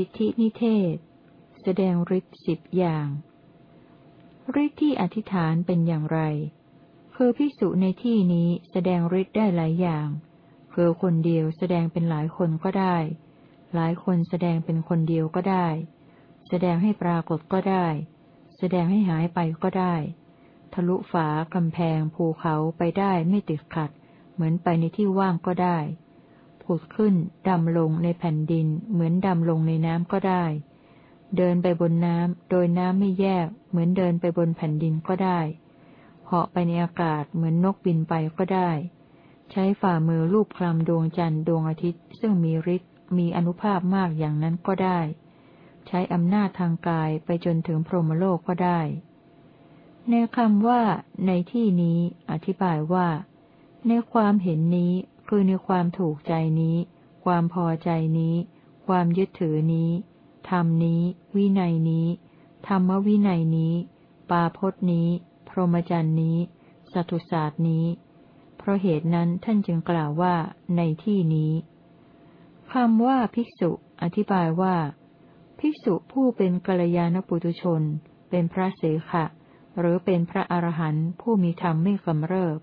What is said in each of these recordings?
อิทธินิเทศ แสดงฤทธิ์สิบอย่างฤทธิ์ที่อธิษฐานเป็นอย่างไร คือภิกษุในที่นี้แสดงฤทธิ์ได้หลายอย่าง คือคนเดียวแสดงเป็นหลายคนก็ได้ หลายคนแสดงเป็นคนเดียวก็ได้ แสดงให้ปรากฏก็ได้ แสดงให้หายไปก็ได้ ทะลุฝากำแพงภูเขาไปได้ไม่ติดขัด เหมือนไปในที่ว่างก็ได้ ผุดขึ้น ดำลงในแผ่นดิน เหมือนดำลงในน้ำก็ได้ เดินไปบนน้ำ โดยน้ำไม่แยก เหมือนเดินไปบนแผ่นดินก็ได้เหาะไปในอากาศเหมือนนกบินไปก็ได้ ใช้ฝ่ามือลูบคลำดวงจันทร์ดวงอาทิตย์ ซึ่งมีฤทธิ์มีอนุภาพมากอย่างนั้นก็ได้ ใช้อำนาจทางกายไปจนถึงพรหมโลกก็ได้ ในคำว่า ในที่นี้ อธิบายว่า ในความเห็นนี้ คือในความถูกใจนี้ ความพอใจนี้ ความยึดถือนี้ ธรรมนี้ วินัยนี้ ธรรมวินัยนี้ ปาพจนี้ พรหมจรรย์นี้ สัตุศาสตร์นี้ เพราะเหตุนั้นท่านจึงกล่าวว่าในที่นี้คำว่าภิกษุอธิบายว่า ภิกษุผู้เป็นกัลยาณปุตุชน เป็นพระเสขะ หรือเป็นพระอรหันต์ผู้มีธรรมไม่กำเริบ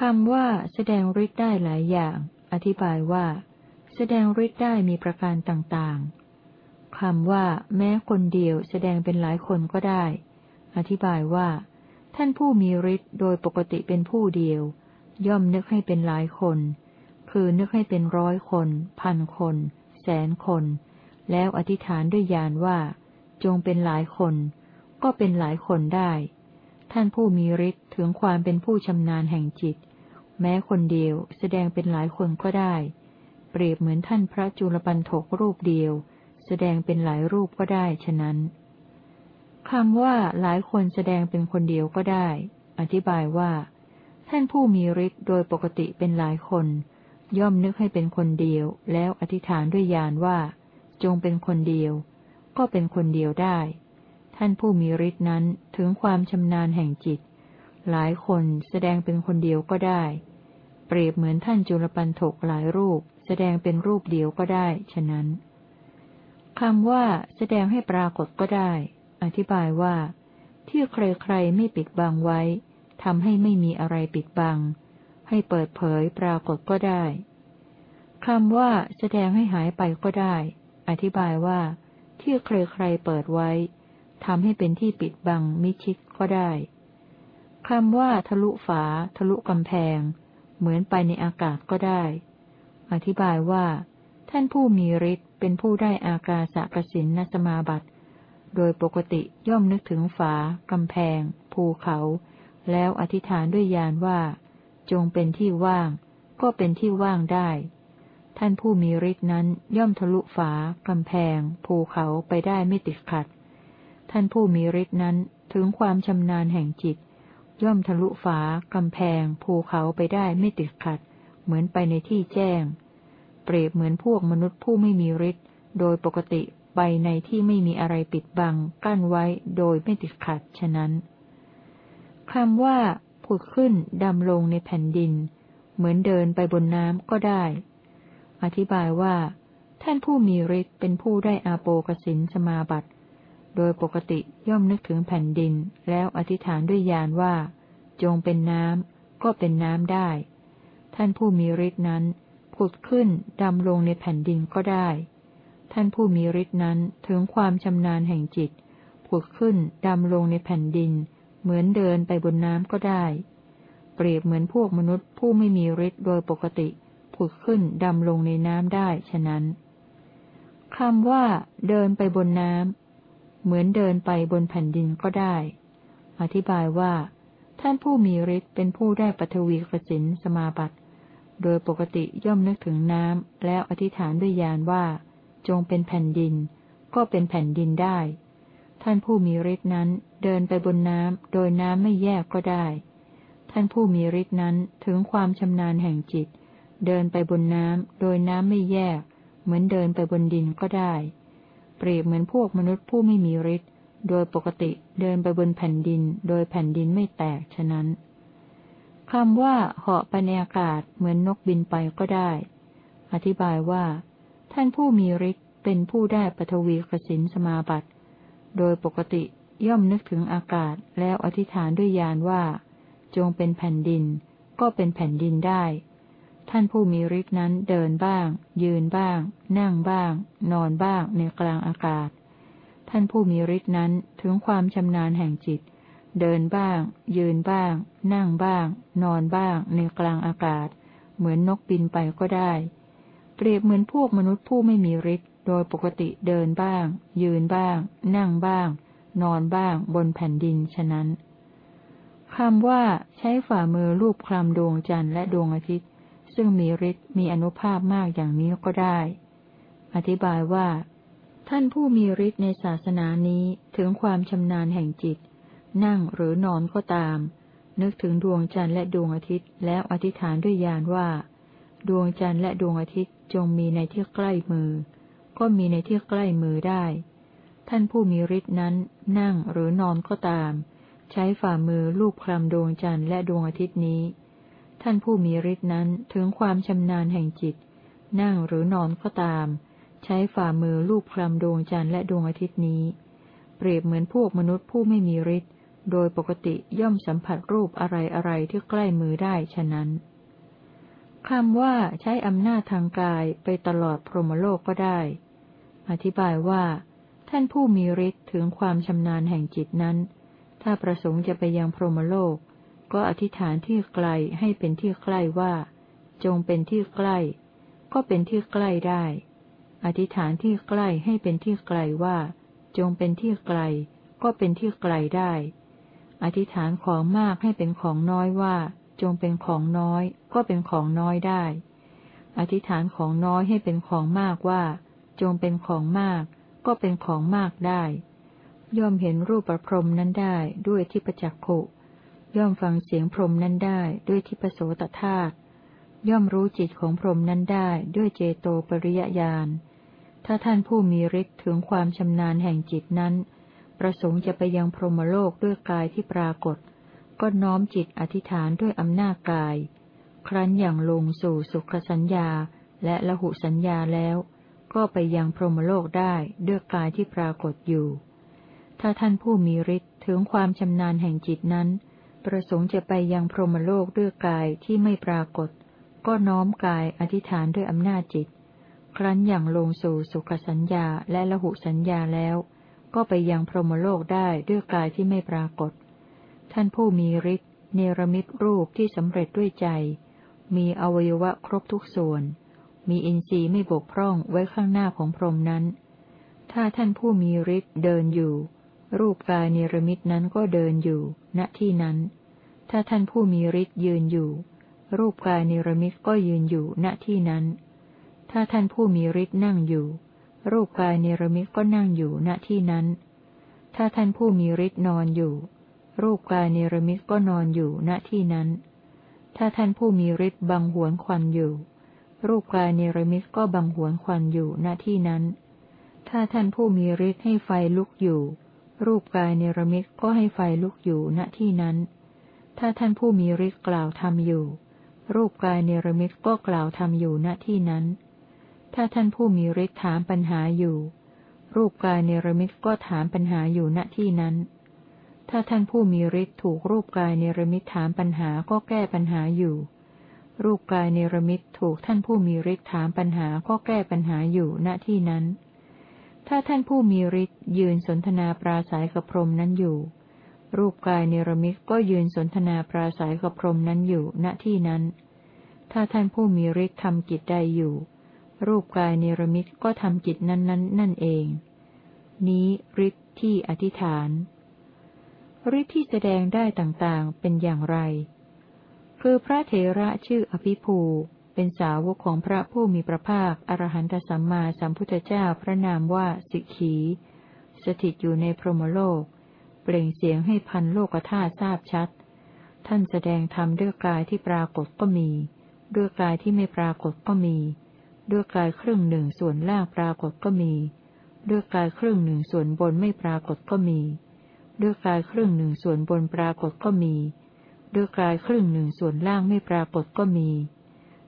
คำว่าแสดงฤทธิ์ได้หลายอย่าง อธิบายว่า แสดงฤทธิ์ได้มีประการต่างๆ คำว่าแม้คนเดียวแสดงเป็นหลายคนก็ได้ อธิบายว่า ท่านผู้มีฤทธิ์โดยปกติเป็นผู้เดียว ย่อมนึกให้เป็นหลายคน คือนึกให้เป็นร้อยคน พันคน แสนคน แล้วอธิษฐานด้วยญาณว่า จงเป็นหลายคน ก็เป็นหลายคนได้ ท่านผู้มีฤทธิ์ถึงความเป็นผู้ชำนาญแห่งจิต แม้คนเดียวแสดงเป็นหลายคนก็ได้ เปรียบเหมือนท่านพระจุลปันถกรูปเดียว แสดงเป็นหลายรูปก็ได้ฉะนั้นคำว่าหลายคนแสดงเป็นคนเดียวก็ได้ อธิบายว่า ท่านผู้มีฤทธิ์โดยปกติเป็นหลายคน ย่อมนึกให้เป็นคนเดียว แล้วอธิษฐานด้วยญาณว่า จงเป็นคนเดียว ก็เป็นคนเดียวได้ ท่านผู้มีฤทธิ์นั้นถึงความชำนาญแห่งจิต หลายคนแสดงเป็นคนเดียวก็ได้ เปรียบเหมือนท่านจุลปันถกหลายรูป แสดงเป็นรูปเดียวก็ได้ ฉะนั้นคำว่าแสดงให้ปรากฏก็ได้ อธิบายว่า ที่ใครๆไม่ปิดบังไว้ทำให้ไม่มีอะไรปิดบัง ให้เปิดเผยปรากฏก็ได้คำว่าแสดงให้หายไปก็ได้ อธิบายว่า ที่ใครๆเปิดไว้ ทำให้เป็นที่ปิดบังมิชิดก็ได้คำว่าทะลุฝา ทะลุกำแพง เหมือนไปในอากาศก็ได้ อธิบายว่า ท่านผู้มีฤทธิ์เป็นผู้ได้อากาสะกสินนสมาบัติ โดยปกติย่อมนึกถึงฝา กำแพง ภูเขา แล้วอธิษฐานด้วยญาณว่า จงเป็นที่ว่าง ก็เป็นที่ว่างได้ ท่านผู้มีฤทธิ์นั้นย่อมทะลุฝา กำแพง ภูเขาไปได้ไม่ติดขัด ท่านผู้มีฤทธินั้นถึงความชำนาญแห่งจิต ย่อมทะลุฝากำแพง ภูเขาไปได้ไม่ติดขัด เหมือนไปในที่แจ้ง เปรียบเหมือนพวกมนุษย์ผู้ไม่มีฤทธิ์โดยปกติไปในที่ไม่มีอะไรปิดบัง กั้นไว้โดยไม่ติดขัดฉะนั้นคำว่า ผุดขึ้นดำลงในแผ่นดิน เหมือนเดินไปบนน้ำก็ได้ อธิบายว่า ท่านผู้มีฤทธิ์เป็นผู้ได้อาโปกสินสมาบัติ โดยปกติย่อมนึกถึงแผ่นดิน แล้วอธิษฐานด้วยญาณว่า จงเป็นน้ำก็เป็นน้ำได้ ท่านผู้มีฤทธิ์นั้นผุดขึ้นดำลงในแผ่นดินก็ได้ ท่านผู้มีฤทธินั้นถึงความชำนาญแห่งจิตผุดขึ้นดำลงในแผ่นดิน เหมือนเดินไปบนน้ำก็ได้ เปรียบเหมือนพวกมนุษย์ผู้ไม่มีฤทธิ์โดยปกติผุดขึ้นดำลงในน้ำได้ฉะนั้นคำว่า เดินไปบนน้ำ เหมือนเดินไปบนแผ่นดินก็ได้ อธิบายว่า ท่านผู้มีฤทธิ์เป็นผู้ได้ปฐวีกสินสมาบัติ โดยปกติย่อมนึกถึงน้ำแล้วอธิษฐานด้วยญาณว่า จงเป็นแผ่นดิน ก็เป็นแผ่นดินได้ ท่านผู้มีฤทธิ์นั้นเดินไปบนน้ำโดยน้ำไม่แยกก็ได้ ท่านผู้มีฤทธิ์นั้นถึงความชำนาญแห่งจิต เดินไปบนน้ำโดยน้ำไม่แยก เหมือนเดินไปบนดินก็ได้ ปรียบเหมือนพวกมนุษย์ผู้ไม่มีฤทธิ์ โดยปกติเดินไปบนแผ่นดิน โดยแผ่นดินไม่แตกฉะนั้นคำว่าเหาะไปในอากาศเหมือนนกบินไปก็ได้ อธิบายว่า ท่านผู้มีฤทธิ์เป็นผู้ได้ปฐวีกสินสมาบัติ โดยปกติย่อมนึกถึงอากาศแล้วอธิษฐานด้วยยานว่า จงเป็นแผ่นดิน ก็เป็นแผ่นดินได้ ท่านผู้มีฤทธินั้นเดินบ้าง ยืนบ้าง นั่งบ้าง นอนบ้างในกลางอากาศ ท่านผู้มีฤทธินั้นถึงความชำนาญแห่งจิต เดินบ้าง ยืนบ้าง นั่งบ้าง นอนบ้างในกลางอากาศ เหมือนนกบินไปก็ได้ เปรียบเหมือนพวกมนุษย์ผู้ไม่มีฤทธิ์โดยปกติเดินบ้าง ยืนบ้าง นั่งบ้าง นอนบ้างบนแผ่นดินฉะนั้นคำว่าใช้ฝ่ามือรูปคลำดวงจันทร์และดวงอาทิตย์ ซึ่งมีฤทธิ์มีอนุภาพมากอย่างนี้ก็ได้ อธิบายว่า ท่านผู้มีฤทธิ์ในศาสนานี้ถึงความชำนาญแห่งจิต นั่งหรือนอนก็ตาม นึกถึงดวงจันทร์และดวงอาทิตย์ แล้วอธิษฐานด้วยญาณว่า ดวงจันทร์และดวงอาทิตย์จงมีในที่ใกล้มือ ก็มีในที่ใกล้มือได้ ท่านผู้มีฤทธินั้น นั่งหรือนอนก็ตาม ใช้ฝ่ามือลูบคลำดวงจันทร์และดวงอาทิตย์นี้ ท่านผู้มีฤทธินั้นถึงความชำนาญแห่งจิต นั่งหรือนอนก็ตาม ใช้ฝ่ามือลูบคลำดวงจันทร์และดวงอาทิตย์นี้ เปรียบเหมือนพวกมนุษย์ผู้ไม่มีฤทธิ์โดยปกติย่อมสัมผัสรูปอะไรอะไรที่ใกล้มือได้ฉะนั้นคำว่าใช้อำนาจทางกายไปตลอดพรหมโลกก็ได้ อธิบายว่า ท่านผู้มีฤทธิ์ถึงความชำนาญแห่งจิตนั้น ถ้าประสงค์จะไปยังพรหมโลก ก็อธิษฐานที่ไกลให้เป็นที่ใกล้ว่า จงเป็นที่ใกล้ ก็เป็นที่ใกล้ได้ อธิษฐานที่ใกล้ให้เป็นที่ไกลว่า จงเป็นที่ไกล ก็เป็นที่ไกลได้ อธิษฐานของมากให้เป็นของน้อยว่า จงเป็นของน้อย ก็เป็นของน้อยได้ อธิษฐานของน้อยให้เป็นของมากว่า จงเป็นของมาก ก็เป็นของมากได้ ย่อมเห็นรูปประพรมนั้นได้ด้วยที่ประจักขุ ย่อมฟังเสียงพรมนั้นได้ด้วยที่ปโสตธาตุย่อมรู้จิตของพรมนั้นได้ด้วยเจโตปริยญาณ ถ้าท่านผู้มีฤทธิ์ถึงความชำนาญแห่งจิตนั้น ประสงค์จะไปยังพรหมโลกด้วยกายที่ปรากฏ ก็น้อมจิตอธิษฐานด้วยอำนาจกาย ครั้นอย่างลงสู่สุขสัญญาและละหุสัญญาแล้ว ก็ไปยังพรหมโลกได้ด้วยกายที่ปรากฏอยู่ ถ้าท่านผู้มีฤทธิ์ถึงความชำนาญแห่งจิตนั้น ประสงค์จะไปยังพรหมโลกด้วยกายที่ไม่ปรากฏ ก็น้อมกายอธิษฐานด้วยอำนาจจิต ครั้นอย่างลงสู่สุขสัญญาและละหุสัญญาแล้ว ก็ไปยังพรหมโลกได้ด้วยกายที่ไม่ปรากฏ ท่านผู้มีฤทธิ์เนรมิตรูปที่สำเร็จด้วยใจ มีอวัยวะครบทุกส่วน มีอินทรีย์ไม่บกพร่องไว้ข้างหน้าของพรหมนั้น ถ้าท่านผู้มีฤทธิ์เดินอยู่ รูปกายเนรมิตนั้นก็เดินอยู่ ณที่นั้น ถ้าท่านผู้มีฤทธิ์ยืนอยู่ รูปกายเนรมิตก็ยืนอยู่ ณที่นั้น ถ้าท่านผู้มีฤทธิ์นั่งอยู่ รูปกายเนรมิตก็นั่งอยู่ ณที่นั้น ถ้าท่านผู้มีฤทธิ์นอนอยู่ รูปกายเนรมิตก็นอนอยู่ ณที่นั้น ถ้าท่านผู้มีฤทธิ์บังหวนควันอยู่ รูปกายเนรมิตก็บังหวนควันอยู่ ณที่นั้น ถ้าท่านผู้มีฤทธิ์ให้ไฟลุกอยู่ รูปกายเนรมิตก็ให้ไฟลุกอยู่ณที่นั้น ถ้าท่านผู้มีฤทธิ์กล่าวทำอยู่ รูปกายเนรมิตก็กล่าวทำอยู่ณที่นั้น ถ้าท่านผู้มีฤทธิ์ถามปัญหาอยู่ รูปกายเนรมิตก็ถามปัญหาอยู่ณที่นั้น ถ้าท่านผู้มีฤทธิ์ถูกรูปกายเนรมิตถามปัญหาก็แก้ปัญหาอยู่ รูปกายเนรมิตถูกท่านผู้มีฤทธิ์ถามปัญหาก็แก้ปัญหาอยู่ณที่นั้น ถ้าท่านผู้มีฤทธิ์ยืนสนทนาปราศัยกับพรมนั้นอยู่ รูปกายเนรมิตก็ยืนสนทนาปราศัยกับพรมนั้นอยู่ ณที่นั้น ถ้าท่านผู้มีฤทธิ์ทำกิจใดอยู่ รูปกายเนรมิตก็ทำกิจนั้นนั้นนั่นเอง นี้ฤทธิ์ที่อธิษฐานฤทธิ์ที่แสดงได้ต่างๆเป็นอย่างไร คือพระเถระชื่ออภิภู เป็นสาวกของพระผู้มีพระภาค อรหันตสัมมาสัมพุทธเจ้าพระนามว่าสิกขี สถิตอยู่ในพรหมโลก เปล่งเสียงให้พันโลกธาตุทราบชัด ท่านแสดงธรรมด้วยกายที่ปรากฏก็มี ด้วยกายที่ไม่ปรากฏก็มี ด้วยกายครึ่งหนึ่งส่วนล่างปรากฏก็มี ด้วยกายครึ่งหนึ่งส่วนบนไม่ปรากฏก็มี ด้วยกายครึ่งหนึ่งส่วนบนปรากฏก็มี ด้วยกายครึ่งหนึ่งส่วนล่างไม่ปรากฏก็มี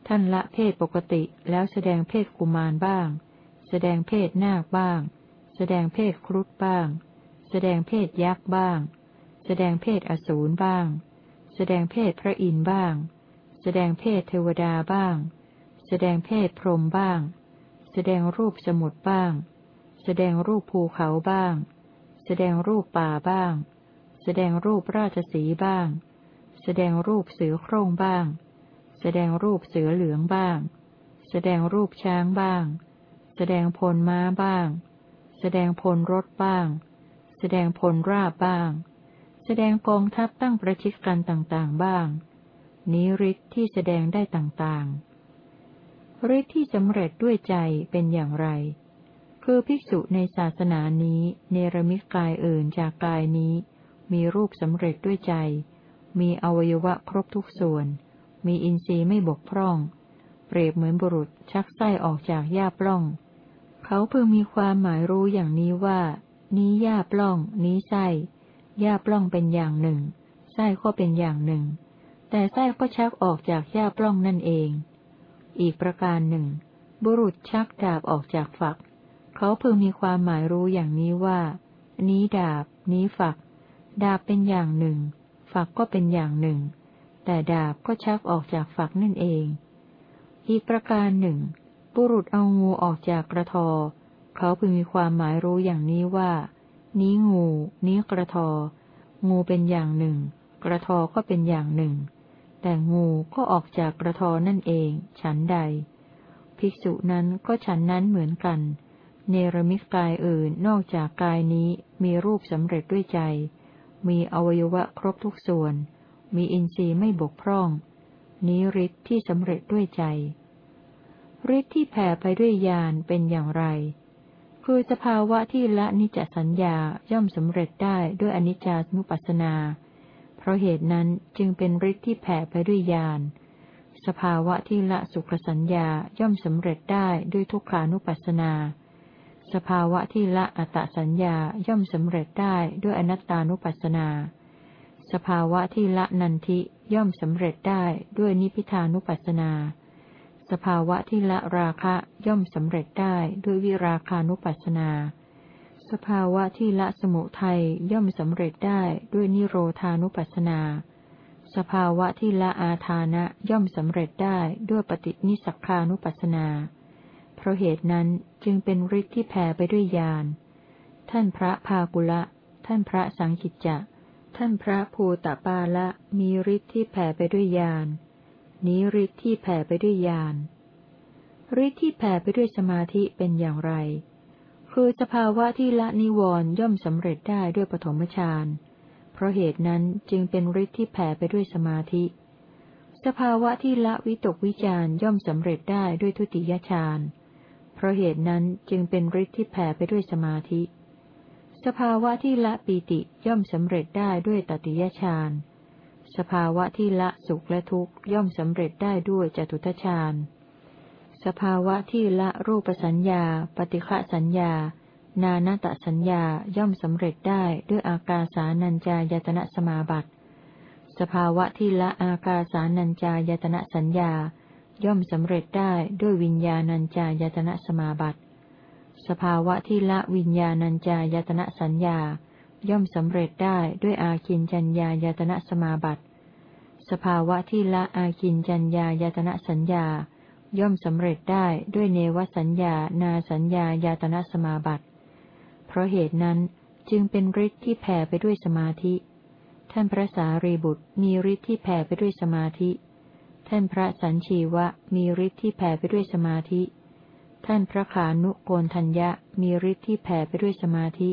ท่านละเพศปกติแล้วแสดงเพศกุมารบ้าง แสดงเพศนาคบ้าง แสดงเพศครุฑบ้าง แสดงเพศยักษ์บ้าง แสดงเพศอสูรบ้าง แสดงเพศพระอินทร์บ้าง แสดงเพศเทวดาบ้าง แสดงเพศพรหมบ้าง แสดงรูปสมุดบ้าง แสดงรูปภูเขาบ้าง แสดงรูปป่าบ้าง แสดงรูปราชสีบ้าง แสดงรูปเสือโคร่งบ้าง แสดงรูปเสือเหลืองบ้าง แสดงรูปช้างบ้าง แสดงพลม้าบ้าง แสดงพลรถบ้าง แสดงพลราบบ้าง แสดงกองทัพตั้งประชิดกันต่างๆบ้าง นี้ฤทธิ์ที่แสดงได้ต่างๆฤทธิ์ที่สำเร็จด้วยใจเป็นอย่างไร คือภิกษุในศาสนานี้เนรมิตกายอื่นจากกายนี้ มีรูปสำเร็จด้วยใจ มีอวัยวะครบทุกส่วน มีอินทรีย์ไม่บกพร่อง เปรียบเหมือนบุรุษชักไส้ออกจากหญ้าปล้อง เขาเพิ่งมีความหมายรู้อย่างนี้ว่า นี้หญ้าปล้อง นี้ไส้หญ้าปล้องเป็นอย่างหนึ่งไส้ก็เป็นอย่างหนึ่ง แต่ไส้ก็ชักออกจากหญ้าปล้องนั่นเอง อีกประการหนึ่ง บุรุษชักดาบออกจากฝัก เขาเพิ่งมีความหมายรู้อย่างนี้ว่า นี้ดาบ นี้ฝัก ดาบเป็นอย่างหนึ่ง ฝักก็เป็นอย่างหนึ่ง แต่ดาบก็ชักออกจากฝักนั่นเอง อีกประการหนึ่ง บุรุษเอางูออกจากกระทอ เขาพึงมีความหมายรู้อย่างนี้ว่า นี้งู นี้กระทอ งูเป็นอย่างหนึ่ง กระทอก็เป็นอย่างหนึ่ง แต่งูก็ออกจากกระทอนั่นเอง ฉันใด ภิกษุนั้นก็ฉันนั้นเหมือนกัน เนรมิตกายอื่นนอกจากกายนี้มีรูปสำเร็จด้วยใจ มีอวัยวะครบทุกส่วน มีอินทรีย์ไม่บกพร่อง นี้ฤทธิ์ที่สำเร็จด้วยใจฤทธิ์ที่แผ่ไปด้วยญาณเป็นอย่างไร คือสภาวะที่ละนิจสัญญาย่อมสำเร็จได้ด้วยอนิจจานุปัสสนา เพราะเหตุนั้นจึงเป็นฤทธิ์ที่แผ่ไปด้วยญาณ สภาวะที่ละสุขสัญญาย่อมสำเร็จได้ด้วยทุกขานุปัสสนา สภาวะที่ละอัตสัญญาย่อมสำเร็จได้ด้วยอนัตตานุปัสสนา สภาวะที่ละนันทิย่อมสำเร็จได้ด้วยนิพิทานุปัสสนา สภาวะที่ละราคะย่อมสำเร็จได้ด้วยวิราคานุปัสสนา สภาวะที่ละสมุทัยย่อมสำเร็จได้ด้วยนิโรธานุปัสสนา สภาวะที่ละอาทานะย่อมสำเร็จได้ด้วยปฏินิสักคานุปัสสนา เพราะเหตุนั้นจึงเป็นฤทธิ์ที่แผ่ไปด้วยญาณ ท่านพระภากุละ ท่านพระสังกิจจะ ท่านพระภูตปาละมีฤทธิ์ที่แผ่ไปด้วยญาณนี้ฤทธิ์ที่แผ่ไปด้วยญาณฤทธิ์ที่แผ่ไปด้วยสมาธิเป็นอย่างไร คือสภาวะที่ละนิวรณ์ย่อมสำเร็จได้ด้วยปฐมฌาน เพราะเหตุนั้นจึงเป็นฤทธิ์ที่แผ่ไปด้วยสมาธิ สภาวะที่ละวิตกวิจารย่อมสำเร็จได้ด้วยทุติยฌาน เพราะเหตุนั้นจึงเป็นฤทธิ์ที่แผ่ไปด้วยสมาธิ สภาวะที่ละปีติย่อมสำเร็จได้ด้วยตติยฌาน สภาวะที่ละสุขและทุกข์ย่อมสำเร็จได้ด้วยจตุทชาญสภาวะที่ละรูปสัญญา ปฏิฆะสัญญา นานาตสัญญาย่อมสำเร็จได้ด้วยอากาสานัญจายตนะสมาบัติ สภาวะที่ละอากาสานัญจายตนะสัญญา ย่อมสำเร็จได้ด้วยวิญญาณัญจายตนะสมาบัติ สภาวะที่ละวิญญาณัญจายตนะสัญญา ย่อมสำเร็จได้ด้วยอาคินจัญญายตนะสมาบัติ สภาวะที่ละอาคินจัญญายตนะสัญญา ย่อมสำเร็จได้ด้วยเนวสัญญา นาสัญญายตนะสมาบัติ เพราะเหตุนั้นจึงเป็นฤทธิ์ที่แผ่ไปด้วยสมาธิ ท่านพระสารีบุตรมีฤทธิ์ที่แผ่ไปด้วยสมาธิ ท่านพระสัญชีวะมีฤทธิ์ที่แผ่ไปด้วยสมาธิ ท่านพระขานุโกนทัญญะมีฤทธิ์ที่แผ่ไปด้วยสมาธิ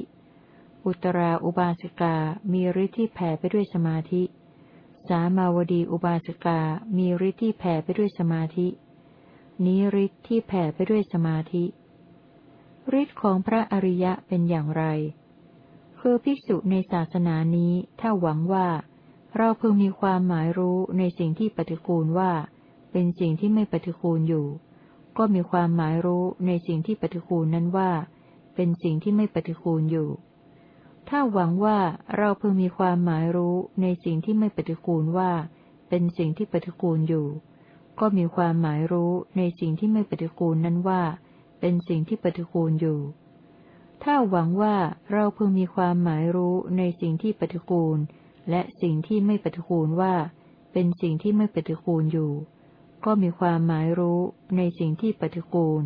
อุตราอุบาสิกา มีฤทธิ์ที่แผ่ไปด้วยสมาธิ สามาวดีอุบาสิกา มีฤทธิ์ที่แผ่ไปด้วยสมาธิ นี้ฤทธิ์ที่แผ่ไปด้วยสมาธิ ฤทธิ์ของพระอริยะเป็นอย่างไร คือภิกษุในศาสนานี้ถ้าหวังว่า เราเพิ่งมีความหมายรู้ในสิ่งที่ปฏิคูลว่า เป็นสิ่งที่ไม่ปฏิคูลอยู่ ก็มีความหมายรู้ในสิ่งที่ปฏิคูลนั้นว่า เป็นสิ่งที่ไม่ปฏิคูลอยู่ ถ้าหวังว่าเราเพิ่งมีความหมายรู้ในสิ่งที่ไม่ปฏิกูลว่า เป็นสิ่งที่ปฏิกูลอยู่ ก็มีความหมายรู้ในสิ่งที่ไม่ปฏิกูลนั้นว่า เป็นสิ่งที่ปฏิกูลอยู่ ถ้าหวังว่าเราเพิ่งมีความหมายรู้ในสิ่งที่ปฏิกูล และสิ่งที่ไม่ปฏิกูลว่า เป็นสิ่งที่ไม่ปฏิกูลอยู่ ก็มีความหมายรู้ในสิ่งที่ปฏิกูล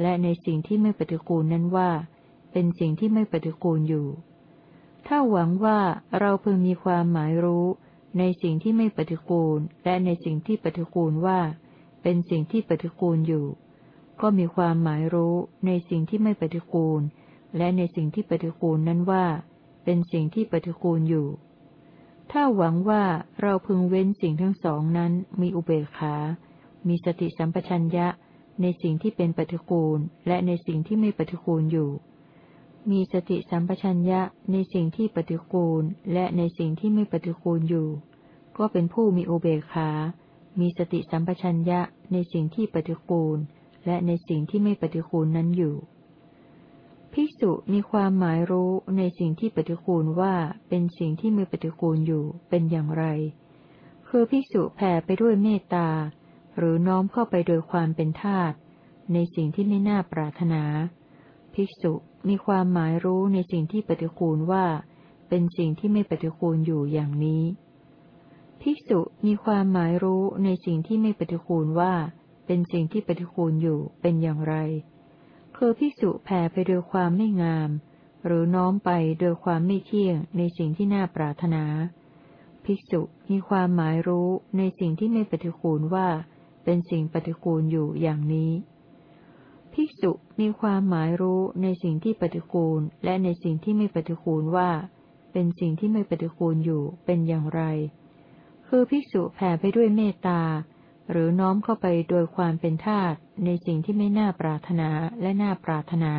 และในสิ่งที่ไม่ปฏิกูลนั้นว่า เป็นสิ่งที่ไม่ปฏิกูลอยู่ ถ้าหวังว่าเราเพิ่งมีความหมายรู้ในสิ่งที่ไม่ปฏิกูล และในสิ่งที่ปฏิกูลว่า เป็นสิ่งที่ปฏิกูลอยู่ ก็มีความหมายรู้ในสิ่งที่ไม่ปฏิกูล และในสิ่งที่ปฏิกูลนั้นว่า เป็นสิ่งที่ปฏิกูลอยู่ ถ้าหวังว่าเราพึงเว้นสิ่งทั้งสองนั้นมีอุเบกขา มีสติสัมปชัญญะในสิ่งที่เป็นปฏิกูล และในสิ่งที่ไม่ปฏิกูลอยู่ มีสติสัมปชัญญะในสิ่งที่ปฏิกูล และในสิ่งที่ไม่ปฏิกูลอยู่ ก็เป็นผู้มีอุเบกขา มีสติสัมปชัญญะในสิ่งที่ปฏิกูล และในสิ่งที่ไม่ปฏิกูลนั้นอยู่ ภิกษุมีความหมายรู้ในสิ่งที่ปฏิกูลว่าเป็นสิ่งที่ไม่ปฏิกูลอยู่เป็นอย่างไร คือภิกษุแผ่ไปด้วยเมตตา หรือน้อมเข้าไปโดยความเป็นทาตในสิ่งที่ไม่น่าปรารถนา ภิกษุมีความหมายรู้ในสิ่งที่ปฏิกูลว่า เป็นสิ่งที่ไม่ปฏิกูลอยู่อย่างนี้ ภิกษุมีความหมายรู้ในสิ่งที่ไม่ปฏิคูลว่า เป็นสิ่งที่ปฏิคูลอยู่เป็นอย่างไร คือภิกษุแผ่ไปโดยความไม่งาม หรือน้อมไปโดยความไม่เที่ยงในสิ่งที่น่าปรารถนา ภิกษุมีความหมายรู้ในสิ่งที่ไม่ปฏิคูลว่า เป็นสิ่งปฏิคูลอยู่อย่างนี้ ภิกษุมีความหมายรู้ในสิ่งที่ปฏิคูลและในสิ่งที่ไม่ปฏิคูลว่า เป็นสิ่งที่ไม่ปฏิคูลอยู่เป็นอย่างไร คือภิกษุแผ่ไปด้วยเมตตา หรือน้อมเข้าไปโดยความเป็นทาตุในสิ่งที่ไม่น่าปรารถนาและน่าปรารถนา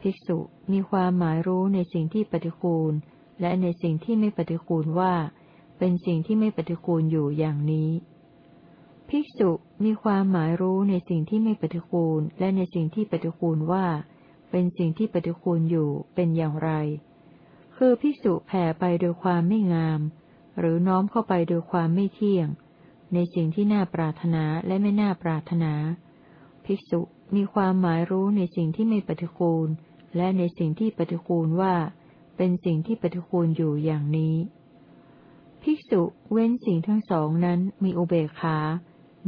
ภิกษุมีความหมายรู้ในสิ่งที่ปฏิคูล และในสิ่งที่ไม่ปฏิคูลว่า เป็นสิ่งที่ไม่ปฏิคูลอยู่อย่างนี้ ภิกษุมีความหมายรู้ในสิ่งที่ไม่ปฏิคูล และในสิ่งที่ปฏิคูลว่า เป็นสิ่งที่ปฏิคูลอยู่เป็นอย่างไร คือภิกษุแผ่ไปโดยความไม่งาม หรือน้อมเข้าไปโดยความไม่เที่ยง ในสิ่งที่น่าปรารถนาและไม่น่าปรารถนา ภิกษุมีความหมายรู้ในสิ่งที่ไม่ปฏิคูล และในสิ่งที่ปฏิคูลว่า เป็นสิ่งที่ปฏิคูลอยู่อย่างนี้ ภิกษุเว้นสิ่งทั้งสองนั้นมีอุเบกขา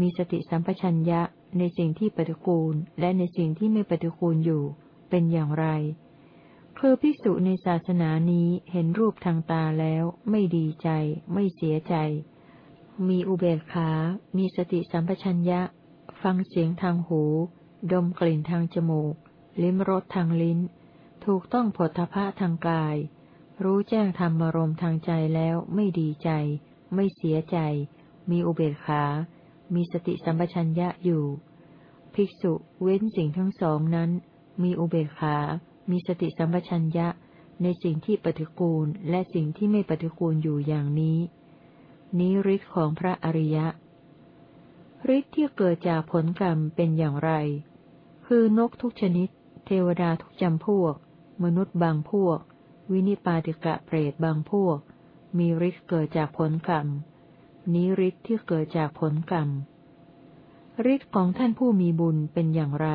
มีสติสัมปชัญญะในสิ่งที่ปฏิคูลและในสิ่งที่ไม่ปฏิคูลอยู่ เป็นอย่างไร คือภิกษุในศาสนานี้เห็นรูปทางตาแล้ว ไม่ดีใจ ไม่เสียใจ มีอุเบกขา มีสติสัมปชัญญะ ฟังเสียงทางหู ดมกลิ่นทางจมูก ลิ้มรสทางลิ้น ถูกต้องผลทพะทางกาย รู้แจ้งธรรมรมทางใจแล้ว ไม่ดีใจ ไม่เสียใจ มีอุเบกขา มีสติสัมปชัญญะอยู่ ภิกษุเว้นสิ่งทั้งสองนั้น มีอุเบกขา มีสติสัมปชัญญะในสิ่งที่ปฏิกูลและสิ่งที่ไม่ปฏิกูลอยู่อย่างนี้ นี้ฤทธิ์ของพระอริยะฤทธิ์ที่เกิดจากผลกรรมเป็นอย่างไร คือนกทุกชนิด เทวดาทุกจำพวก มนุษย์บางพวก วินิปาติกะเปรตบางพวก มีฤทธิ์เกิดจากผลกรรม นี้ฤทธิ์ที่เกิดจากผลกรรมฤทธิ์ของท่านผู้มีบุญเป็นอย่างไร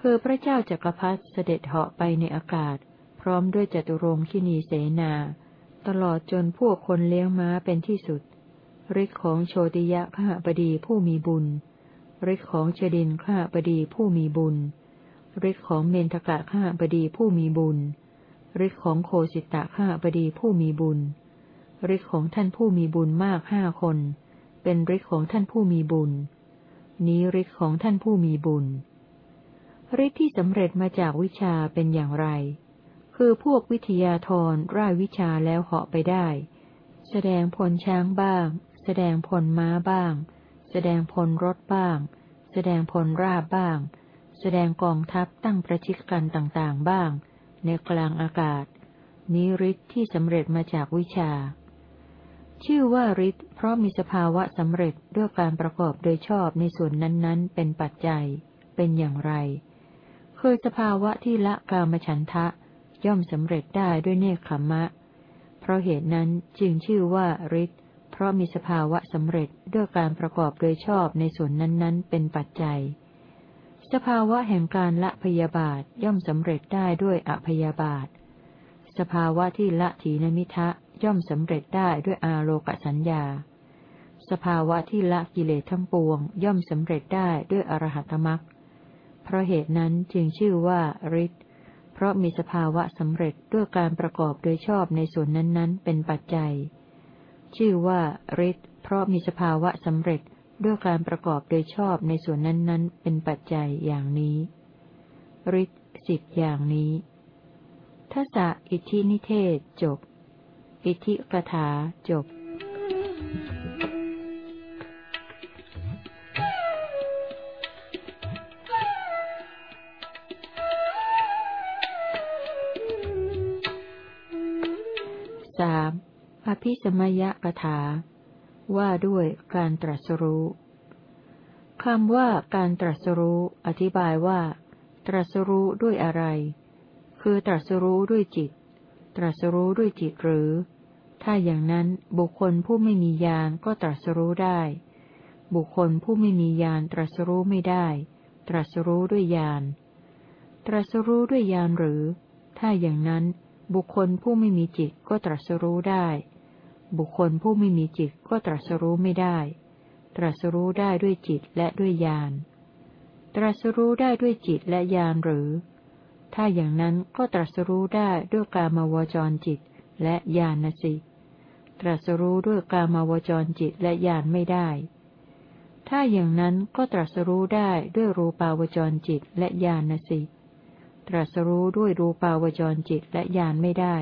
คือพระเจ้าจักรพรรดิเสด็จเหาะไปในอากาศ พร้อมด้วยจตุรงคินีเสนา ตลอดจนพวกคนเลี้ยงม้าเป็นที่สุดฤทธิ์ของโชติยะขหบดีผู้มีบุญฤทธิ์ของเชดินขหบดีผู้มีบุญฤทธิ์ของเมนทกะขหบดีผู้มีบุญฤทธิ์ของโคสิตะขหบดีผู้มีบุญ ฤทธิ์ของท่านผู้มีบุญมากห้าคน เป็นฤทธิ์ของท่านผู้มีบุญ นี้ฤทธิ์ของท่านผู้มีบุญฤทธิ์ที่สำเร็จมาจากวิชาเป็นอย่างไร คือพวกวิทยาธรร่ายวิชาแล้วเหาะไปได้ แสดงพลช้างบ้าง แสดงพลม้าบ้าง แสดงพลรถบ้าง แสดงพลราบบ้าง แสดงกองทัพตั้งประชิดกันต่างๆบ้าง ในกลางอากาศ นี้ฤทธิ์ที่สำเร็จมาจากวิชา ชื่อว่าฤทธิ์เพราะมีสภาวะสำเร็จด้วยการประกอบโดยชอบในส่วนนั้นๆ เป็นปัจจัย เป็นอย่างไร คือสภาวะที่ละกามฉันทะ ย่อมสำเร็จได้ด้วยเนคขมะ เพราะเหตุนั้นจึงชื่อว่าฤทธิ์เพราะมีสภาวะสำเร็จด้วยการประกอบโดยชอบในส่วนนั้นๆ เป็นปัจจัย สภาวะแห่งการละพยาบาทย่อมสำเร็จได้ด้วยอพยาบาท สภาวะที่ละถีนมิทะ ย่อมสำเร็จได้ด้วยอาโลกสัญญา สภาวะที่ละกิเลสทั้งปวง ย่อมสำเร็จได้ด้วยอรหัตมรักเพราะเหตุนั้นจึงชื่อว่าฤทธิ์เพราะมีสภาวะสำเร็จด้วยการประกอบโดยชอบในส่วนนั้นๆ เป็นปัจจัย ชื่อว่าฤทธิ์เพราะมีสภาวะสำเร็จด้วยการประกอบโดยชอบในส่วนนั้นๆ เป็นปัจจัยอย่างนี้ฤทธิ์สิบอย่างนี้ทัศอิทธินิเทศจบ อิทธิกถาจบสามอภิสมยกถา ว่าด้วยการตรัสรู้คำว่าการตรัสรู้อธิบายว่า ตรัสรู้ด้วยอะไร คือตรัสรู้ด้วยจิต ตรัสรู้ด้วยจิตหรือ ถ้าอย่างนั้นบุคคลผู้ไม่มีญาณก็ตรัสรู้ได้ บุคคลผู้ไม่มีญาณตรัสรู้ไม่ได้ ตรัสรู้ด้วยญาณตรัสรู้ด้วยญาณหรือ ถ้าอย่างนั้นบุคคลผู้ไม่มีจิตก็ตรัสรู้ได้ บุคคลผู้ไม่มีจิตก็ตรัสรู้ไม่ได้ ตรัสรู้ได้ด้วยจิตและด้วยญาณตรัสรู้ได้ด้วยจิตและญาณหรือ ถ้าอย่างนั้นก็ตรัสรู้ได้ด้วยกามวจรจิตและญาณสิ ตรัสรู้ด้วยกามาวจรจิตและญาณไม่ได้ ถ้าอย่างนั้นก็ตรัสรู้ได้ด้วยรูปาวจรจิตและญาณนสิตรัสรู้ด้วยรูปาวจรจิตและญาณไม่ได้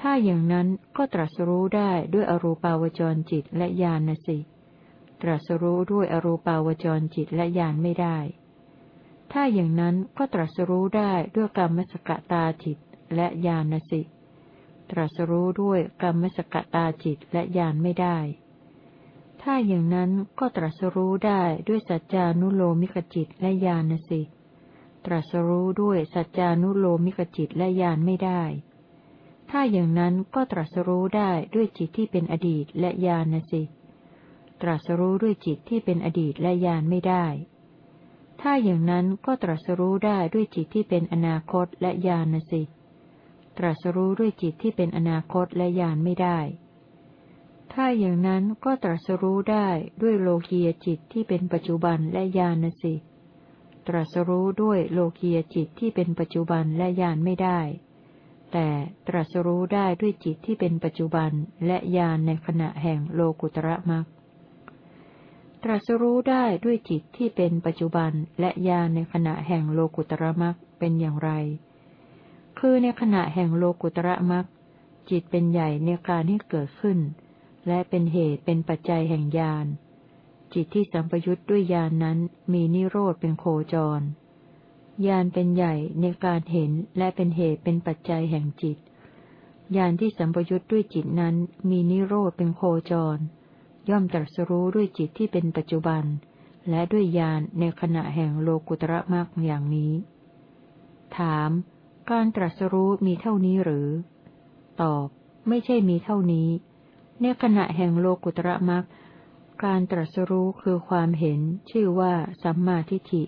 ถ้าอย่างนั้นก็ตรัสรู้ได้ด้วยอรูปาวจรจิตและญาณนสิตรัสรู้ด้วยอรูปาวจรจิตและญาณไม่ได้ ถ้าอย่างนั้นก็ตรัสรู้ได้ด้วยกรรมสกตาจิตและญาณสิต ตรัสรู้ด้วยกรรมสกตาจิตและญาณไม่ได้ ถ้าอย่างนั้นก็ตรัสรู้ได้ด้วยสัจจานุโลมิกจิตและญาณสิ ตรัสรู้ด้วยสัจจานุโลมิกจิตและญาณไม่ได้ ถ้าอย่างนั้นก็ตรัสรู้ได้ด้วยจิตที่เป็นอดีตและญาณสิ ตรัสรู้ด้วยจิตที่เป็นอดีตและญาณไม่ได้ ถ้าอย่างนั้นก็ตรัสรู้ได้ด้วยจิตที่เป็นอนาคตและญาณสิ ตรัสรู้ด้วยจิตที่เป็นอนาคตและญาณไม่ได้ ถ้าอย่างนั้นก็ตรัสรู้ได้ด้วยโลกียจิตที่เป็นปัจจุบันและญาณสิ ตรัสรู้ด้วยโลกียจิตที่เป็นปัจจุบันและญาณไม่ได้ แต่ตรัสรู้ได้ด้วยจิตที่เป็นปัจจุบันและญาณในขณะแห่งโลกุตระมรรคตรัสรู้ได้ด้วยจิตที่เป็นปัจจุบันและญาณในขณะแห่งโลกุตระมรรคเป็นอย่างไร คือในขณะแห่งโลกุตระมรรคจิตเป็นใหญ่ในการที่เกิดขึ้น และเป็นเหตุเป็นปัจจัยแห่งญาณจิตที่สัมปยุทธ์ด้วยญาณนนั้นมีนิโรธเป็นโคจรญาณเป็นใหญ่ในการเห็นและเป็นเหตุเป็นปัจจัยแห่งจิตญาณที่สัมปยุทธ์ด้วยจิตนั้นมีนิโรธเป็นโคจร ย่อมตรัสรู้ด้วยจิตที่เป็นปัจจุบัน และด้วยญาณในขณะแห่งโลกุตระมรรคอย่างนี้ ถาม การตรัสรู้มีเท่านี้หรือ ตอบ ไม่ใช่มีเท่านี้ในขณะแห่งโลกุตระมรรคการตรัสรู้คือความเห็น ชื่อว่าสัมมาทิฏฐิ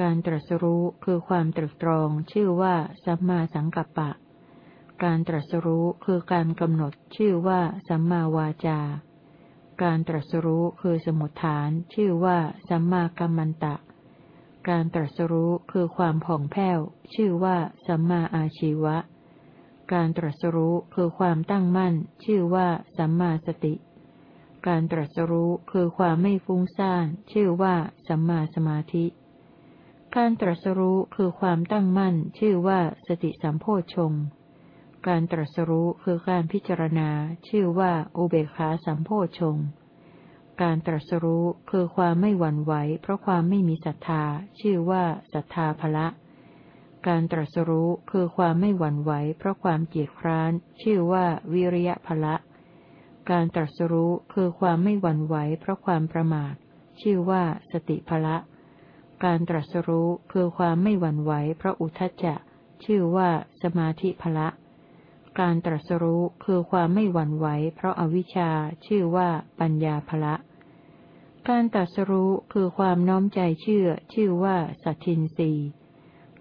การตรัสรู้คือความตรึกตรอง ชื่อว่าสัมมาสังกัปปะ การตรัสรู้คือการกำหนด ชื่อว่าสัมมาวาจา การตรัสรู้คือสมุทฐาน ชื่อว่าสัมมากัมมันตะ การตรัสรู้คือความผ่องแผ้ว ชื่อว่าสัมมาอาชีวะ การตรัสรู้คือความตั้งมั่น ชื่อว่าสัมมาสติ การตรัสรู้คือความไม่ฟุ้งซ่าน ชื่อว่าสัมมาสมาธิ การตรัสรู้คือความตั้งมั่น ชื่อว่าสติสัมโพชงการตรัสรู้คือการพิจารณา ชื่อว่าอุเบกขาสัมโพชง การตรัสรู้คือความไม่หวั่นไหวเพราะความไม่มีศรัทธา ชื่อว่าศรัทธาภละ การตรัสรู้คือความไม่หวั่นไหวเพราะความเกียจคร้าน ชื่อว่าวิริยะภละ การตรัสรู้คือความไม่หวั่นไหวเพราะความประมาท ชื่อว่าสติภละ การตรัสรู้คือความไม่หวั่นไหวเพราะอุทจจะ ชื่อว่าสมาธิภละ การตรัสรู้คือความไม่หวั่นไหวเพราะอวิชชาชื่อว่าปัญญาภละการตรัสรู้คือความน้อมใจเชื่อ ชื่อว่าสัตทินรี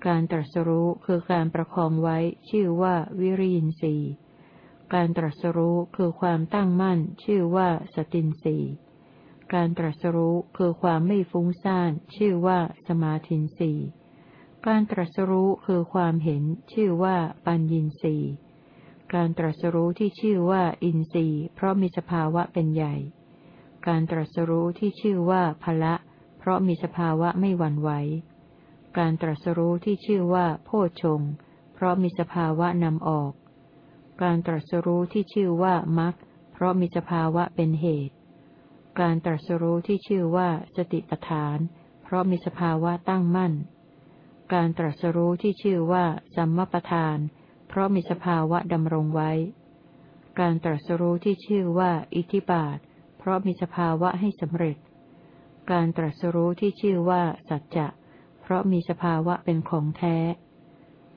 การตรัสรู้คือการประคองไว้ ชื่อว่าวิริยินทรีการตรัสรู้คือความตั้งมั่น ชื่อว่าสตินรีการตรัสรู้คือความไม่ฟุ้งซ่าน ชื่อว่าสมาธินรีการตรัสรู้คือความเห็น ชื่อว่าปัญญินรี การตรัสรู้ที่ชื่อว่าอินทรีย์ เพราะมีสภาวะเป็นใหญ่ การตรัสรู้ที่ชื่อว่าภละ เพราะมีสภาวะไม่หวั่นไหว การตรัสรู้ที่ชื่อว่าโพชง เพราะมีสภาวะนำออก การตรัสรู้ที่ชื่อว่ามัคเพราะมีสภาวะเป็นเหตุ การตรัสรู้ที่ชื่อว่าสติปทาน เพราะมีสภาวะตั้งมั่น การตรัสรู้ที่ชื่อว่าสัมมปทานเพราะมีสภาวะดำรงไว้ การตรัสรู้ที่ชื่อว่าอิทธิบาท เพราะมีสภาวะให้สำเร็จ การตรัสรู้ที่ชื่อว่าสัจจะ เพราะมีสภาวะเป็นของแท้